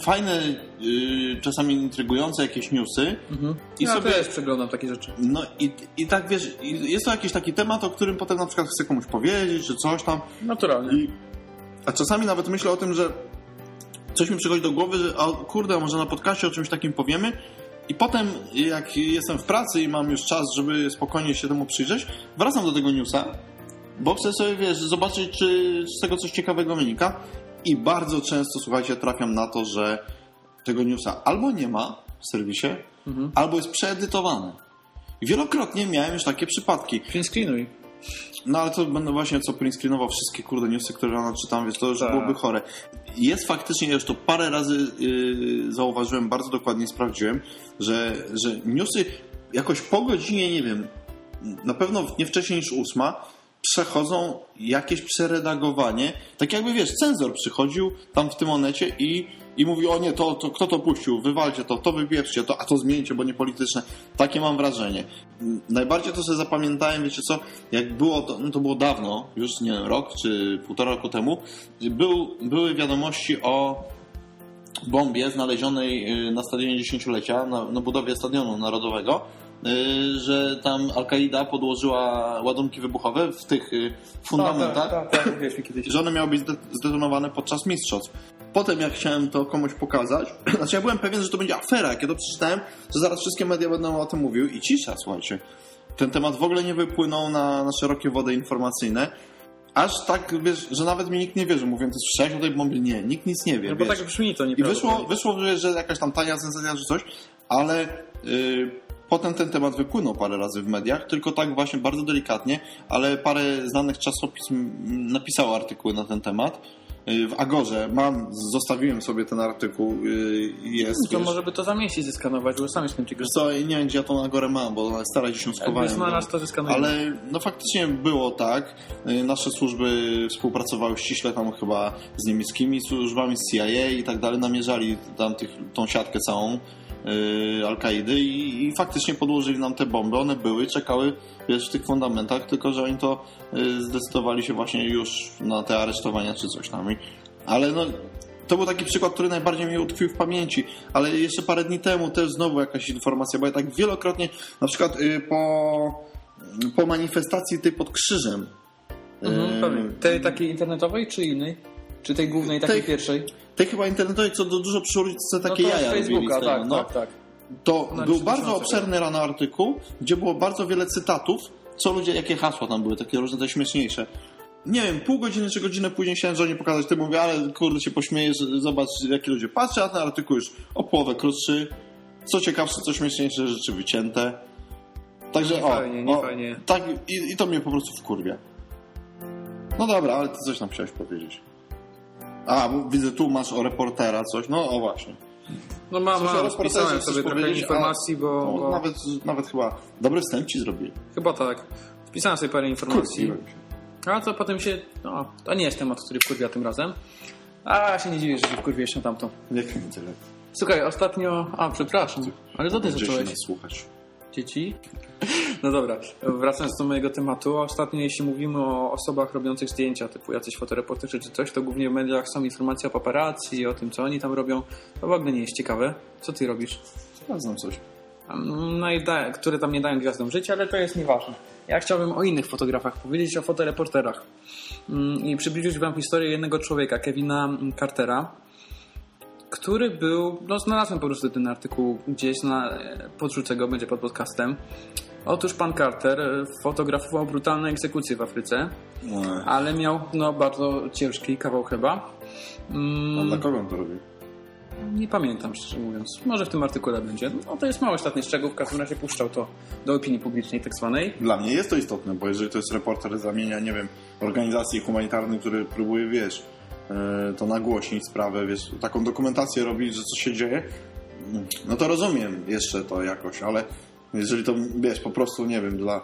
Speaker 2: fajne, y, czasami intrygujące jakieś newsy.
Speaker 3: Mhm.
Speaker 2: I
Speaker 3: ja
Speaker 2: sobie-
Speaker 3: też przeglądam takie rzeczy.
Speaker 2: No i, i tak wiesz, jest to jakiś taki temat, o którym potem na przykład chcę komuś powiedzieć, czy coś tam.
Speaker 3: Naturalnie.
Speaker 2: I, a czasami nawet myślę o tym, że coś mi przychodzi do głowy, że a kurde, a może na podcaście o czymś takim powiemy. I potem, jak jestem w pracy i mam już czas, żeby spokojnie się temu przyjrzeć, wracam do tego newsa, bo chcę sobie, wiesz, zobaczyć, czy z tego coś ciekawego wynika. I bardzo często, słuchajcie, trafiam na to, że tego newsa albo nie ma w serwisie, albo jest przeedytowany. Wielokrotnie miałem już takie przypadki.
Speaker 3: Print screenuj.
Speaker 2: No ale to będę właśnie co print screenował wszystkie kurde newsy, które rano czytam, więc to już
Speaker 3: Tak.
Speaker 2: byłoby chore. Jest faktycznie, ja już to parę razy yy, zauważyłem, bardzo dokładnie sprawdziłem, że, że newsy jakoś po godzinie, nie wiem, na pewno nie wcześniej niż ósma, przechodzą jakieś przeredagowanie. Tak jakby, wiesz, cenzor przychodził tam w tym onecie i, i mówi, o nie, to, to kto to puścił, wywalcie to, to wypieprzcie to, a to zmieńcie, bo nie polityczne. Takie mam wrażenie. Najbardziej to sobie zapamiętałem, wiecie co, jak było to, no to było dawno, już nie wiem, rok czy półtora roku temu, był, były wiadomości o bombie znalezionej y, na stadionie dziesięciolecia, na, na budowie stadionu narodowego, że tam Al-Kaida podłożyła ładunki wybuchowe w tych y, fundamentach,
Speaker 3: Tak, tak, tak, kiedyś.
Speaker 2: że one miały być zde- zdetonowane podczas mistrzostw. Potem jak chciałem to komuś pokazać, (clears throat) znaczy ja byłem pewien, że to będzie afera, jak ja to przeczytałem, że zaraz wszystkie media będą o tym mówiły i cisza, słuchajcie. Ten temat w ogóle nie wypłynął na, na szerokie wody informacyjne, aż tak, wiesz, że nawet mi nikt nie wierzy. Mówię, ty słyszałeś o tej bombie? Nie, nikt nic nie wie.
Speaker 3: No bo
Speaker 2: wiesz.
Speaker 3: tak brzmi to
Speaker 2: I
Speaker 3: nieprawda.
Speaker 2: wyszło, wyszło że- że jakaś tam tania sensacja czy coś, ale y, potem ten temat wypłynął parę razy w mediach, tylko tak właśnie bardzo delikatnie, ale parę znanych czasopism napisało artykuły na ten temat. y, w Agorze mam, zostawiłem sobie ten artykuł, y, jest,
Speaker 3: To
Speaker 2: wiesz,
Speaker 3: może by to zamieścić, zeskanować, bo sam jestem ciekaw.
Speaker 2: Wiesz co, nie wiem gdzie ja tą Agorę mam, bo ona stara gdzieś ją
Speaker 3: Jakby
Speaker 2: schowałem.
Speaker 3: znalazł, to zeskanujemy.
Speaker 2: Ale no faktycznie było tak. Y, Nasze służby współpracowały ściśle tam chyba z niemieckimi służbami, z CIA i tak dalej. Namierzali tam tych, tą siatkę całą Al-Kaidy i, i faktycznie podłożyli nam te bomby. One były, czekały wiesz, w tych fundamentach, tylko że oni to y, zdecydowali się właśnie już na te aresztowania czy coś tam. Ale no to był taki przykład, który najbardziej mi utkwił w pamięci, ale jeszcze parę dni temu też znowu jakaś informacja, bo ja tak wielokrotnie, na przykład y, po, po manifestacji tej pod krzyżem.
Speaker 3: Mhm,
Speaker 2: y,
Speaker 3: pewnie. Tej takiej internetowej czy innej? Czy tej głównej, takiej
Speaker 2: Tej-
Speaker 3: pierwszej?
Speaker 2: Tej chyba internetowej, co do dużo przy ulicy takie
Speaker 3: no
Speaker 2: jaja robili
Speaker 3: Facebooka, tak,
Speaker 2: no.
Speaker 3: tak, tak.
Speaker 2: To był
Speaker 3: 3000
Speaker 2: bardzo obszerny rano artykuł, gdzie było bardzo wiele cytatów, co ludzie, jakie hasła tam były, takie różne, te śmieszniejsze. Nie wiem, pół godziny czy godzinę później chciałem żonie pokazać, ty mówię, ale kurde się pośmiejesz, zobacz jakie ludzie. Patrzę, a ten artykuł już o połowę krótszy, co ciekawsze, co śmieszniejsze, rzeczy wycięte. Także
Speaker 3: Nie
Speaker 2: o,
Speaker 3: fajnie, nie
Speaker 2: o
Speaker 3: fajnie.
Speaker 2: tak i, i to mnie po prostu wkurwia. No dobra, ale ty coś nam chciałeś powiedzieć. A, widzę tu masz o reportera coś, no o właśnie.
Speaker 3: No mam, mam, spisałem sobie trochę informacji, bo,
Speaker 2: No,
Speaker 3: bo
Speaker 2: nawet, nawet chyba dobry wstęp ci zrobiłem.
Speaker 3: chyba tak. Wpisałem sobie parę informacji.
Speaker 2: Kurwa.
Speaker 3: A to potem się, no, to nie jest temat, który wkurwia tym razem. A się nie dziwię, że się wkurwiesz na tamto.
Speaker 2: Jak mi tyle.
Speaker 3: Słuchaj, ostatnio, a przepraszam, ale to ty
Speaker 2: Będzie
Speaker 3: zacząłeś.
Speaker 2: słuchać.
Speaker 3: Dzieci? No dobra, wracając do mojego tematu, ostatnio jeśli mówimy o osobach robiących zdjęcia, typu jacyś fotoreporterzy czy coś, to głównie w mediach są informacje o paparazzi, o tym, co oni tam robią. To w ogóle nie jest ciekawe. Co ty robisz?
Speaker 2: Znam coś.
Speaker 3: No i da, które tam nie dają gwiazdom życia, ale to jest nieważne. Ja chciałbym o innych fotografach powiedzieć, o fotoreporterach. Mm, I przybliżyć wam historię jednego człowieka, Kevina Cartera, który był, no znalazłem po prostu ten artykuł gdzieś, na, e, podrzucę go, będzie pod podcastem. Otóż pan Carter e, fotografował brutalne egzekucje w Afryce, ale miał no, bardzo ciężki kawał chleba. Mm,
Speaker 2: A dla kogo on to robi?
Speaker 3: nie pamiętam, szczerze mówiąc. Może w tym artykule będzie. No to jest mało ostatni szczegół, w każdym razie puszczał to do opinii publicznej tak zwanej.
Speaker 2: Dla mnie jest to istotne, bo jeżeli to jest reporter z ramienia, nie wiem, organizacji humanitarnej, który próbuje, wiesz, to nagłośnić sprawę, wiesz, taką dokumentację robić, że co się dzieje, no to rozumiem jeszcze to jakoś, ale jeżeli to, wiesz, po prostu, nie wiem, dla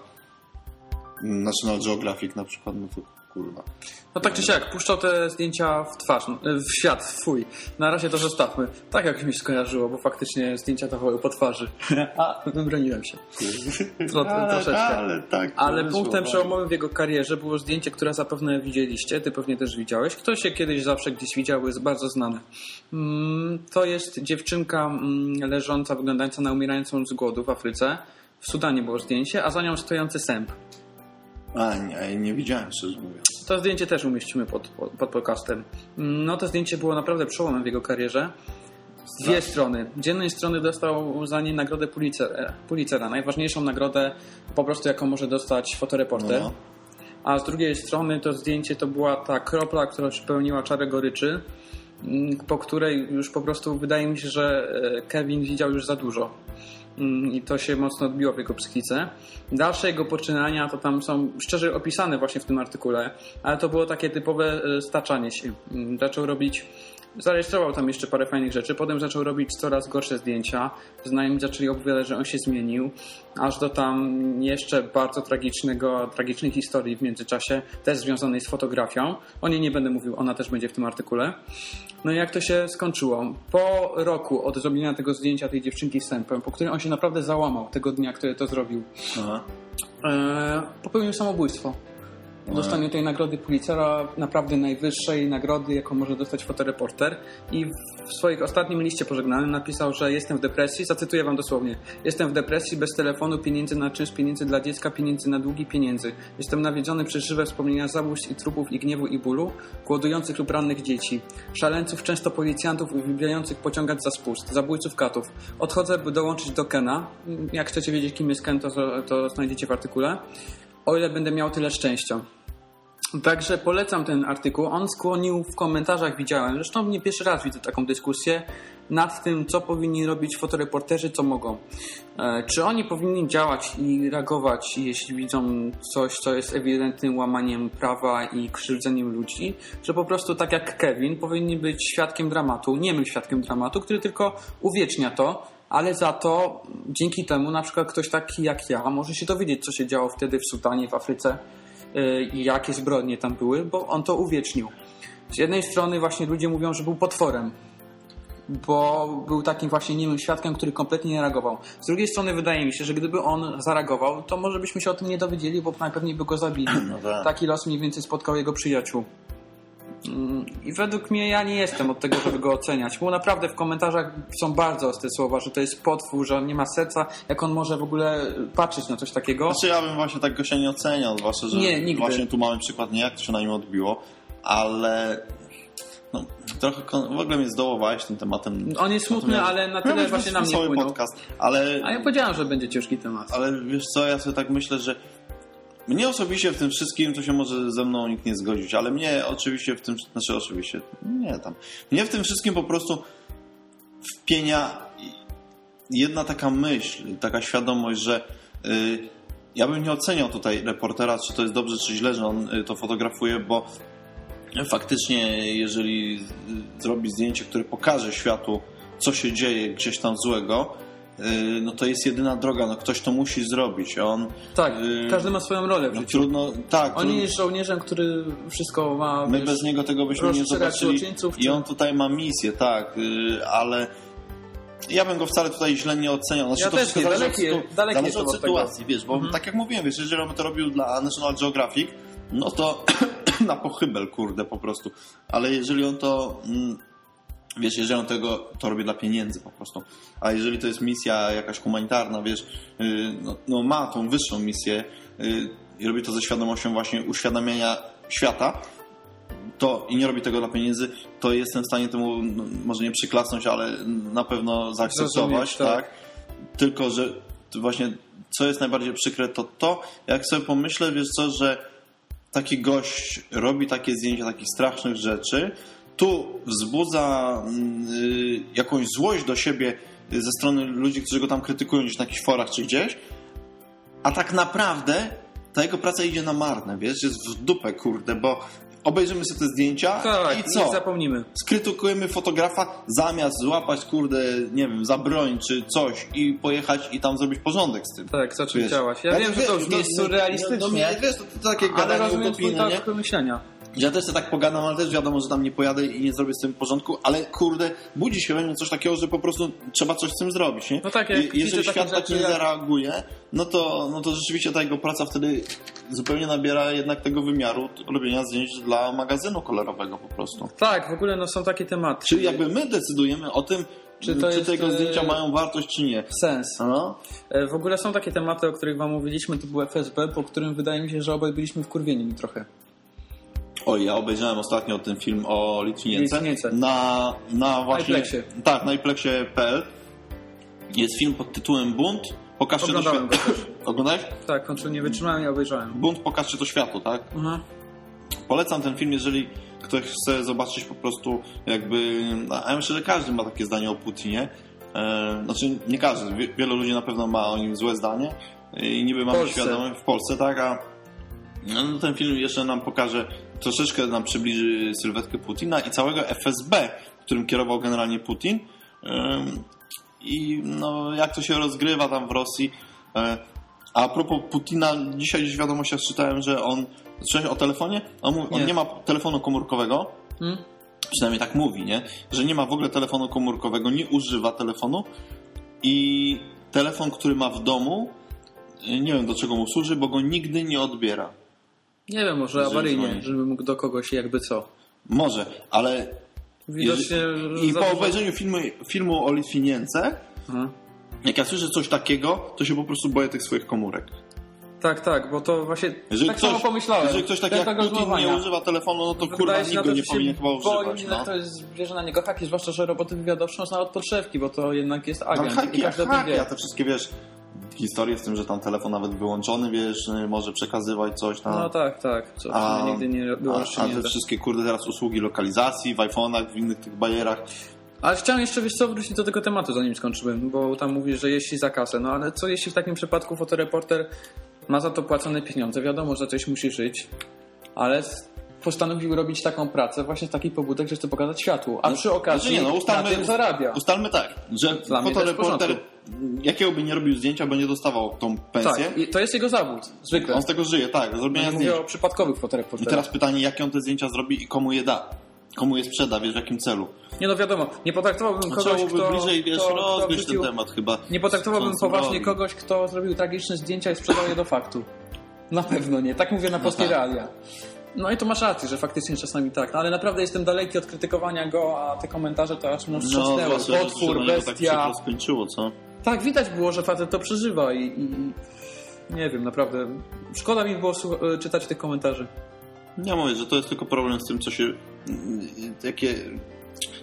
Speaker 2: National Geographic na przykład, no to kurwa.
Speaker 3: No tak czy siak, puszczał te zdjęcia w twarz, w świat, fuj. Na razie to zostawmy. Tak jak mi się skojarzyło, bo faktycznie zdjęcia dawały po twarzy. (laughs) A, wybroniłem się. Tro, (laughs) troszeczkę.
Speaker 2: ale tak.
Speaker 3: Ale punktem przełomowym w jego karierze było zdjęcie, które zapewne widzieliście, ty pewnie też widziałeś. Kto się kiedyś zawsze gdzieś widział, jest bardzo znane. Mm, To jest dziewczynka mm, leżąca, wyglądająca na umierającą z głodu w Afryce. W Sudanie było zdjęcie, a za nią stojący sęp.
Speaker 2: A, nie, nie widziałem, szczerze mówiąc.
Speaker 3: To zdjęcie też umieścimy pod, pod, pod podcastem. No to zdjęcie było naprawdę przełomem w jego karierze. Z dwie strony. Z jednej strony dostał za nie nagrodę Pulitzera, Pulitzera, najważniejszą nagrodę po prostu jaką może dostać fotoreporter.
Speaker 2: No.
Speaker 3: A z drugiej strony to zdjęcie to była ta kropla, która przypełniła czarę goryczy, mm, po której już po prostu wydaje mi się, że e, Kevin widział już za dużo. Mm, I to się mocno odbiło w jego psychice. Dalsze jego poczynania to tam są szczerze opisane właśnie w tym artykule, ale to było takie typowe e, staczanie się. Mm, Zaczął robić, zarejestrował tam jeszcze parę fajnych rzeczy, potem zaczął robić coraz gorsze zdjęcia. Znajomi zaczęli opowiadać, że on się zmienił, aż do tam jeszcze bardzo tragicznego, tragicznej historii w międzyczasie, też związanej z fotografią. O niej nie będę mówił, ona też będzie w tym artykule. No i jak to się skończyło? Po roku od zrobienia tego zdjęcia tej dziewczynki z sępem, po którym on się naprawdę załamał tego dnia, który to zrobił,
Speaker 2: Aha.
Speaker 3: e, popełnił samobójstwo. Po dostaniu tej nagrody Pulitzera, naprawdę najwyższej nagrody, jaką może dostać fotoreporter. I w swoim ostatnim liście pożegnalnym napisał, że jestem w depresji, zacytuję wam dosłownie. Jestem w depresji, bez telefonu, pieniędzy na czynsz, pieniędzy dla dziecka, pieniędzy na długi, pieniędzy. Jestem nawiedzony przez żywe wspomnienia zabójstw i trupów i gniewu i bólu, głodujących lub rannych dzieci, szaleńców, często policjantów uwielbiających pociągać za spust, zabójców katów. Odchodzę, by dołączyć do Kena. Jak chcecie wiedzieć, kim jest Ken, to, to znajdziecie w artykule. O ile będę miał tyle szczęścia. Także polecam ten artykuł. On skłonił w komentarzach, widziałem, zresztą nie pierwszy raz widzę taką dyskusję, nad tym, co powinni robić fotoreporterzy, co mogą. E, Czy oni powinni działać i reagować, jeśli widzą coś, co jest ewidentnym łamaniem prawa i krzywdzeniem ludzi, że po prostu tak jak Kevin, powinni być świadkiem dramatu, niemym świadkiem dramatu, który tylko uwiecznia to, ale za to dzięki temu na przykład ktoś taki jak ja może się dowiedzieć, co się działo wtedy w Sudanie, w Afryce i jakie zbrodnie tam były, bo on to uwiecznił. Z jednej strony właśnie ludzie mówią, że był potworem, bo był takim właśnie niemym świadkiem, który kompletnie nie reagował. Z drugiej strony wydaje mi się, że gdyby on zareagował, to może byśmy się o tym nie dowiedzieli, bo najpewniej by go zabili.
Speaker 2: No tak.
Speaker 3: Taki los mniej więcej spotkał jego przyjaciół. I według mnie ja nie jestem od tego, żeby go oceniać, bo naprawdę w komentarzach są bardzo ostre słowa, że to jest potwór, że on nie ma serca, jak on może w ogóle patrzeć na coś takiego.
Speaker 2: Znaczy ja bym właśnie tak go się nie oceniał, zwłaszcza, że
Speaker 3: Nie, nigdy.
Speaker 2: właśnie tu mamy przykład nie jak to się na nim odbiło, ale no, trochę w ogóle mnie zdołowałeś tym tematem.
Speaker 3: On jest smutny,
Speaker 2: Natomiast-
Speaker 3: ale na tyle
Speaker 2: być
Speaker 3: właśnie na mnie wpłynął.
Speaker 2: podcast, ale,
Speaker 3: A ja powiedziałem, że będzie ciężki temat.
Speaker 2: ale wiesz co, ja sobie tak myślę, że mnie osobiście w tym wszystkim, to się może ze mną nikt nie zgodzić, ale mnie oczywiście w tym, znaczy oczywiście, nie tam, mnie w tym wszystkim po prostu wpienia jedna taka myśl, taka świadomość, że y, ja bym nie oceniał tutaj reportera, czy to jest dobrze, czy źle, że on y, to fotografuje, bo faktycznie, jeżeli y, zrobi zdjęcie, które pokaże światu, co się dzieje gdzieś tam złego, no to jest jedyna droga, no ktoś to musi zrobić. On,
Speaker 3: Tak,
Speaker 2: y,
Speaker 3: każdy ma swoją rolę
Speaker 2: no trudno, tak,
Speaker 3: On
Speaker 2: trudno-
Speaker 3: jest żołnierzem, który wszystko ma.
Speaker 2: My
Speaker 3: wiesz,
Speaker 2: bez niego tego byśmy nie zobaczyli.
Speaker 3: złoczyńców,
Speaker 2: I
Speaker 3: czy-
Speaker 2: on tutaj ma misję, tak, y, ale ja bym go wcale tutaj źle nie oceniał. Znaczy,
Speaker 3: Ja
Speaker 2: to
Speaker 3: też nie,
Speaker 2: zależy,
Speaker 3: daleki-
Speaker 2: od,
Speaker 3: daleki
Speaker 2: zależy od
Speaker 3: od tego.
Speaker 2: sytuacji, wiesz, bo
Speaker 3: Mhm.
Speaker 2: tak jak mówiłem, wiesz, jeżeli on by to robił dla National Geographic, no to (clears throat) na pochybel, kurde, po prostu. Ale jeżeli on to... Mm, Wiesz, jeżeli on tego to robi dla pieniędzy po prostu. A jeżeli to jest misja jakaś humanitarna, wiesz, yy, no, no ma tą wyższą misję yy, i robi to ze świadomością właśnie uświadamiania świata, to i nie robi tego dla pieniędzy, to jestem w stanie temu no, może nie przyklasnąć, ale na pewno zaakceptować,
Speaker 3: tak.
Speaker 2: tak. Tylko, że właśnie co jest najbardziej przykre, to to, jak sobie pomyślę, wiesz co, że taki gość robi takie zdjęcia takich strasznych rzeczy, tu wzbudza y, jakąś złość do siebie ze strony ludzi, którzy go tam krytykują gdzieś na jakichś forach czy gdzieś, a tak naprawdę ta jego praca idzie na marne, wiesz, jest w dupę, kurde, bo obejrzymy sobie te zdjęcia
Speaker 3: Tak,
Speaker 2: i co?
Speaker 3: nie zapomnimy.
Speaker 2: skrytykujemy fotografa zamiast złapać, kurde, nie wiem, za broń czy coś i pojechać i tam zrobić porządek z tym.
Speaker 3: Tak, zacząć działać. Ja
Speaker 2: Ale
Speaker 3: wiem, że to brzmi surrealistycznie,
Speaker 2: No, no, wiesz, to, to takie
Speaker 3: ale
Speaker 2: gadanie utopijne, nie?
Speaker 3: myślenia.
Speaker 2: Ja też tak pogadam, ale też wiadomo, że tam nie pojadę i nie zrobię z tym porządku, ale kurde, budzi się we mnie coś takiego, że po prostu trzeba coś z tym zrobić, nie?
Speaker 3: No tak, jak
Speaker 2: jeżeli świat tak nie
Speaker 3: jak-
Speaker 2: zareaguje, no to, no to rzeczywiście ta jego praca wtedy zupełnie nabiera jednak tego wymiaru robienia zdjęć dla magazynu kolorowego po prostu.
Speaker 3: Tak, w ogóle no, są takie tematy.
Speaker 2: Czyli jakby my decydujemy o tym,
Speaker 3: Czy
Speaker 2: czy,
Speaker 3: to jest,
Speaker 2: tego
Speaker 3: e,
Speaker 2: zdjęcia mają wartość, czy nie.
Speaker 3: Sens.
Speaker 2: No.
Speaker 3: E, W ogóle są takie tematy, o których wam mówiliśmy, to był FSB, po którym wydaje mi się, że obaj byliśmy wkurwieni trochę.
Speaker 2: Oj, ja obejrzałem ostatnio ten film o Litwinience,
Speaker 3: Litwinience.
Speaker 2: na, na właśnie... Tak, na iPlexie.pl jest film pod tytułem Bunt. Pokażcie to światu. (laughs) Oglądałeś?
Speaker 3: Tak, końcu nie wytrzymałem i obejrzałem.
Speaker 2: Bunt, pokażcie to światu, tak?
Speaker 3: Mhm.
Speaker 2: Polecam ten film, jeżeli ktoś chce zobaczyć po prostu jakby... A ja myślę, że każdy ma takie zdanie o Putinie. E, znaczy, nie każdy. Wie, wielu ludzi na pewno ma o nim złe zdanie. I niby mamy świadomość w Polsce, tak? A no, ten film jeszcze nam pokaże, troszeczkę nam przybliży sylwetkę Putina i całego FSB, którym kierował generalnie Putin. I no, jak to się rozgrywa tam w Rosji. A propos Putina, dzisiaj gdzieś w wiadomościach czytałem, że on. Słyszałeś o telefonie? On, mówi, on
Speaker 3: Nie.
Speaker 2: nie ma telefonu komórkowego.
Speaker 3: Hmm?
Speaker 2: Przynajmniej tak mówi, nie? Że nie ma w ogóle telefonu komórkowego, nie używa telefonu. I telefon, który ma w domu, nie wiem do czego mu służy, bo go nigdy nie odbiera.
Speaker 3: Nie wiem, może
Speaker 2: Jeżeli
Speaker 3: awaryjnie, żeby mógł do kogoś jakby co.
Speaker 2: Może, ale.
Speaker 3: Widocznie...
Speaker 2: I
Speaker 3: za
Speaker 2: po obejrzeniu filmu, filmu o Litwinience,
Speaker 3: Aha.
Speaker 2: jak ja słyszę coś takiego, to się po prostu boję tych swoich komórek.
Speaker 3: Tak, tak, bo to właśnie
Speaker 2: Jeżeli
Speaker 3: tak
Speaker 2: ktoś,
Speaker 3: samo pomyślałem.
Speaker 2: jeżeli ktoś
Speaker 3: Ten
Speaker 2: jak Putin nie używa telefonu, no to
Speaker 3: Wydaje
Speaker 2: kurwa nikt go nie powinien chyba używać.
Speaker 3: ile
Speaker 2: No.
Speaker 3: to jest, bierze na niego haki, zwłaszcza, że roboty wywiadowcze są nawet podszewki, bo to jednak jest agent i
Speaker 2: haki,
Speaker 3: każdy o tym
Speaker 2: haki, a te wszystkie, wiesz, historie z tym, że tam telefon nawet wyłączony, wiesz, może przekazywać coś tam.
Speaker 3: No tak, tak,
Speaker 2: A-
Speaker 3: nigdy nie było
Speaker 2: A, a te wszystkie, kurde, teraz usługi lokalizacji w iPhone'ach, w innych tych bajerach,
Speaker 3: Ale chciałem jeszcze, wiesz co, wrócić do tego tematu, zanim skończyłem, bo tam mówisz, że jeśli za kasę, no ale co jeśli w takim przypadku fotoreporter ma za to płacone pieniądze? Wiadomo, że coś musi żyć, ale postanowił robić taką pracę właśnie z takich pobudek, że chce pokazać światu, a przy okazji
Speaker 2: Znaczy nie, no, ustalmy,
Speaker 3: na tym zarabia.
Speaker 2: Ustalmy tak, że
Speaker 3: Dla
Speaker 2: fotoreporter. Jakiego by nie robił zdjęcia, bo nie dostawał tą pensję,
Speaker 3: Tak, i to jest jego zawód, zwykle.
Speaker 2: on z tego żyje, tak, zrobienia zdjęć.
Speaker 3: mówię o przypadkowych
Speaker 2: I
Speaker 3: fotoreporterach.
Speaker 2: teraz pytanie, jakie on te zdjęcia zrobi i komu je da? Komu je sprzeda, wiesz, w jakim celu?
Speaker 3: Nie no wiadomo, nie potraktowałbym
Speaker 2: No,
Speaker 3: kogoś,
Speaker 2: trzeba
Speaker 3: kto...
Speaker 2: bliżej, wiesz,
Speaker 3: kto, kto wrzucił-
Speaker 2: ten temat chyba.
Speaker 3: Nie potraktowałbym poważnie kogoś, kto zrobił tragiczne zdjęcia i sprzedał je do faktu. Na pewno nie. Tak mówię na polskie
Speaker 2: tak.
Speaker 3: realia. No i to masz rację, że faktycznie czasami tak. No ale naprawdę jestem daleki od krytykowania go, a te komentarze to aż mnie wstrząsnęły.
Speaker 2: że
Speaker 3: Potwór,
Speaker 2: się tak
Speaker 3: bestia.
Speaker 2: przykro skończyło, co?
Speaker 3: Tak, widać było, że facet to przeżywa i, i nie wiem, naprawdę. Szkoda mi było e, czytać tych komentarzy.
Speaker 2: Ja mówię, że to jest tylko problem z tym, co się... Jakie...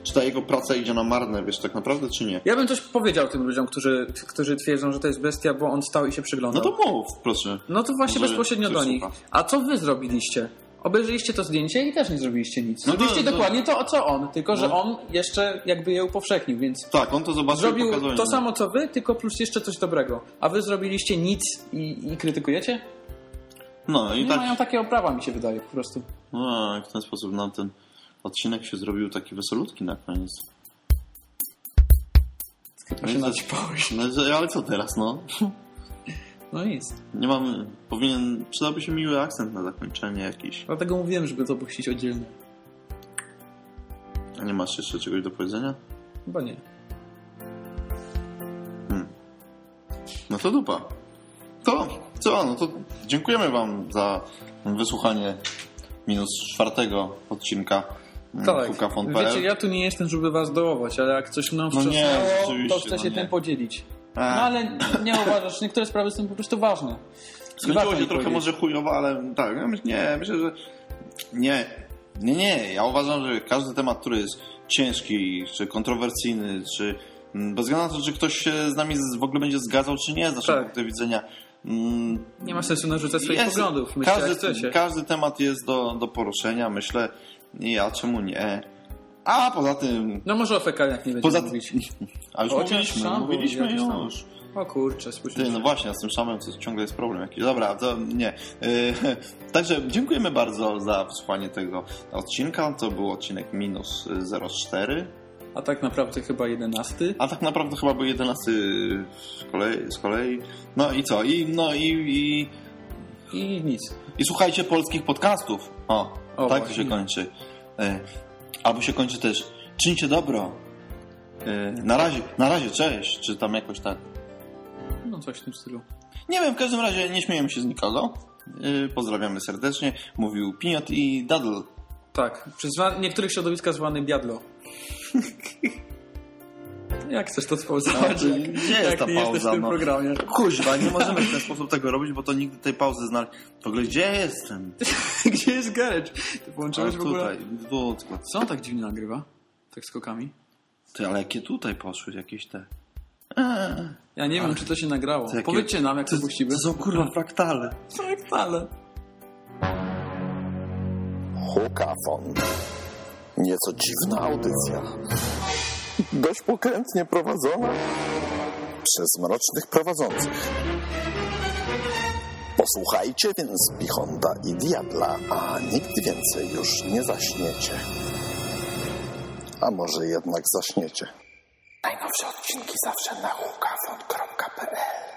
Speaker 2: Czy ta jego praca idzie na marne, wiesz, tak naprawdę, czy nie?
Speaker 3: Ja bym coś powiedział tym ludziom, którzy, którzy twierdzą, że to jest bestia, bo on stał i się
Speaker 2: No
Speaker 3: przyglądał.
Speaker 2: to mów, proszę.
Speaker 3: No to właśnie bezpośrednio do nich.
Speaker 2: słucha.
Speaker 3: A co wy zrobiliście? Obejrzeliście to zdjęcie i też nie zrobiliście nic.
Speaker 2: No
Speaker 3: Zrobiliście
Speaker 2: to-
Speaker 3: dokładnie to, co on, tylko że
Speaker 2: No.
Speaker 3: on jeszcze jakby je upowszechnił, więc
Speaker 2: Tak, on to zobaczył
Speaker 3: zrobił to samo co wy, tylko plus jeszcze coś dobrego. A wy zrobiliście nic i, i krytykujecie?
Speaker 2: No i
Speaker 3: Nie
Speaker 2: tak...
Speaker 3: mają takiego prawa, mi się wydaje po prostu.
Speaker 2: No, i w ten sposób nam ten odcinek się zrobił taki wesolutki na koniec.
Speaker 3: Chyba się naćpałeś.
Speaker 2: No, ale co teraz, no?
Speaker 3: No nic.
Speaker 2: Nie mamy... Powinien... Przydałby się miły akcent na zakończenie jakiś.
Speaker 3: Dlatego mówiłem, żeby to puścić oddzielnie.
Speaker 2: A nie masz jeszcze czegoś do powiedzenia?
Speaker 3: Chyba nie.
Speaker 2: No to dupa. To co? No to dziękujemy wam za wysłuchanie minus czwartego odcinka
Speaker 3: Tak,
Speaker 2: hukafon.pl.
Speaker 3: wiecie, ja tu nie jestem, żeby was dołować, ale jak coś mną
Speaker 2: No
Speaker 3: to chcę
Speaker 2: no
Speaker 3: się tym podzielić. No
Speaker 2: Ech.
Speaker 3: ale nie uważasz, niektóre sprawy są po prostu ważne.
Speaker 2: Skończyło się trochę
Speaker 3: powiedzieć.
Speaker 2: może chujowo, ale tak, nie, myślę, że nie, nie, nie. Ja uważam, że każdy temat, który jest ciężki, czy kontrowersyjny, czy mm, bez względu na to, czy ktoś się z nami w ogóle będzie zgadzał, czy nie, z naszego
Speaker 3: Tak.
Speaker 2: punktu widzenia. mm,
Speaker 3: Nie ma sensu narzucać swoich
Speaker 2: jest-
Speaker 3: poglądów. Myślę,
Speaker 2: każdy, każdy temat jest do, do poruszenia, myślę, i ja czemu nie. A poza tym,
Speaker 3: No może o fekaliach nie będziemy
Speaker 2: poza tym,
Speaker 3: mówić.
Speaker 2: a już
Speaker 3: Chociaż
Speaker 2: mówiliśmy, mówiliśmy
Speaker 3: jakiś tam.
Speaker 2: już.
Speaker 3: O kurczę, spójrzmy.
Speaker 2: Ty, no właśnie, z tym szamem to ciągle jest problem jakiś. Dobra, to nie. Yy, (laughs) także dziękujemy bardzo za wysłuchanie tego odcinka. To był odcinek minus 04.
Speaker 3: A tak naprawdę chyba jedenasty.
Speaker 2: A tak naprawdę chyba był 11 z kolei. Z kolei. No i co? I, no i, i,
Speaker 3: I nic.
Speaker 2: i słuchajcie polskich podcastów. O,
Speaker 3: O,
Speaker 2: tak to
Speaker 3: właśnie.
Speaker 2: się kończy. Yy, albo się kończy też czyńcie dobro. Yy, na razie, na razie, cześć. Czy tam jakoś tak.
Speaker 3: No coś w tym stylu.
Speaker 2: Nie wiem, w każdym razie nie śmiejemy się z nikogo. Yy, pozdrawiamy serdecznie. Mówił Piniot i Daddle.
Speaker 3: Tak, przez niektórych środowiska zwany biadlo. (laughs) Jak chcesz to spauzować?
Speaker 2: No, gdzie jest
Speaker 3: jak
Speaker 2: ta
Speaker 3: nie jesteś
Speaker 2: pauza,
Speaker 3: w tym
Speaker 2: no?
Speaker 3: programie.
Speaker 2: Kuźwa, nie możemy w ten sposób tego robić, bo to nigdy tej pauzy znaleźć. W ogóle gdzie jestem? (laughs)
Speaker 3: Gdzie jest garage? Ty
Speaker 2: A
Speaker 3: połączyłeś w ogóle...
Speaker 2: tutaj, tutaj.
Speaker 3: Co on tak dziwnie nagrywa? Tak skokami?
Speaker 2: Ty, ale jakie tutaj poszły jakieś te... Eee,
Speaker 3: Ja nie wiem, czy to się nagrało.
Speaker 2: to jakie-
Speaker 3: Powiedzcie nam, jak to, puścimy.
Speaker 2: To są kurwa fraktale.
Speaker 3: Tak, ale...
Speaker 1: Hukafon. Nieco dziwna audycja. Dość pokrętnie prowadzona przez mrocznych prowadzących. Posłuchajcie więc Pichonda i Diabla, a nigdy więcej już nie zaśniecie. A może jednak zaśniecie. Najnowsze odcinki zawsze na hukafon.pl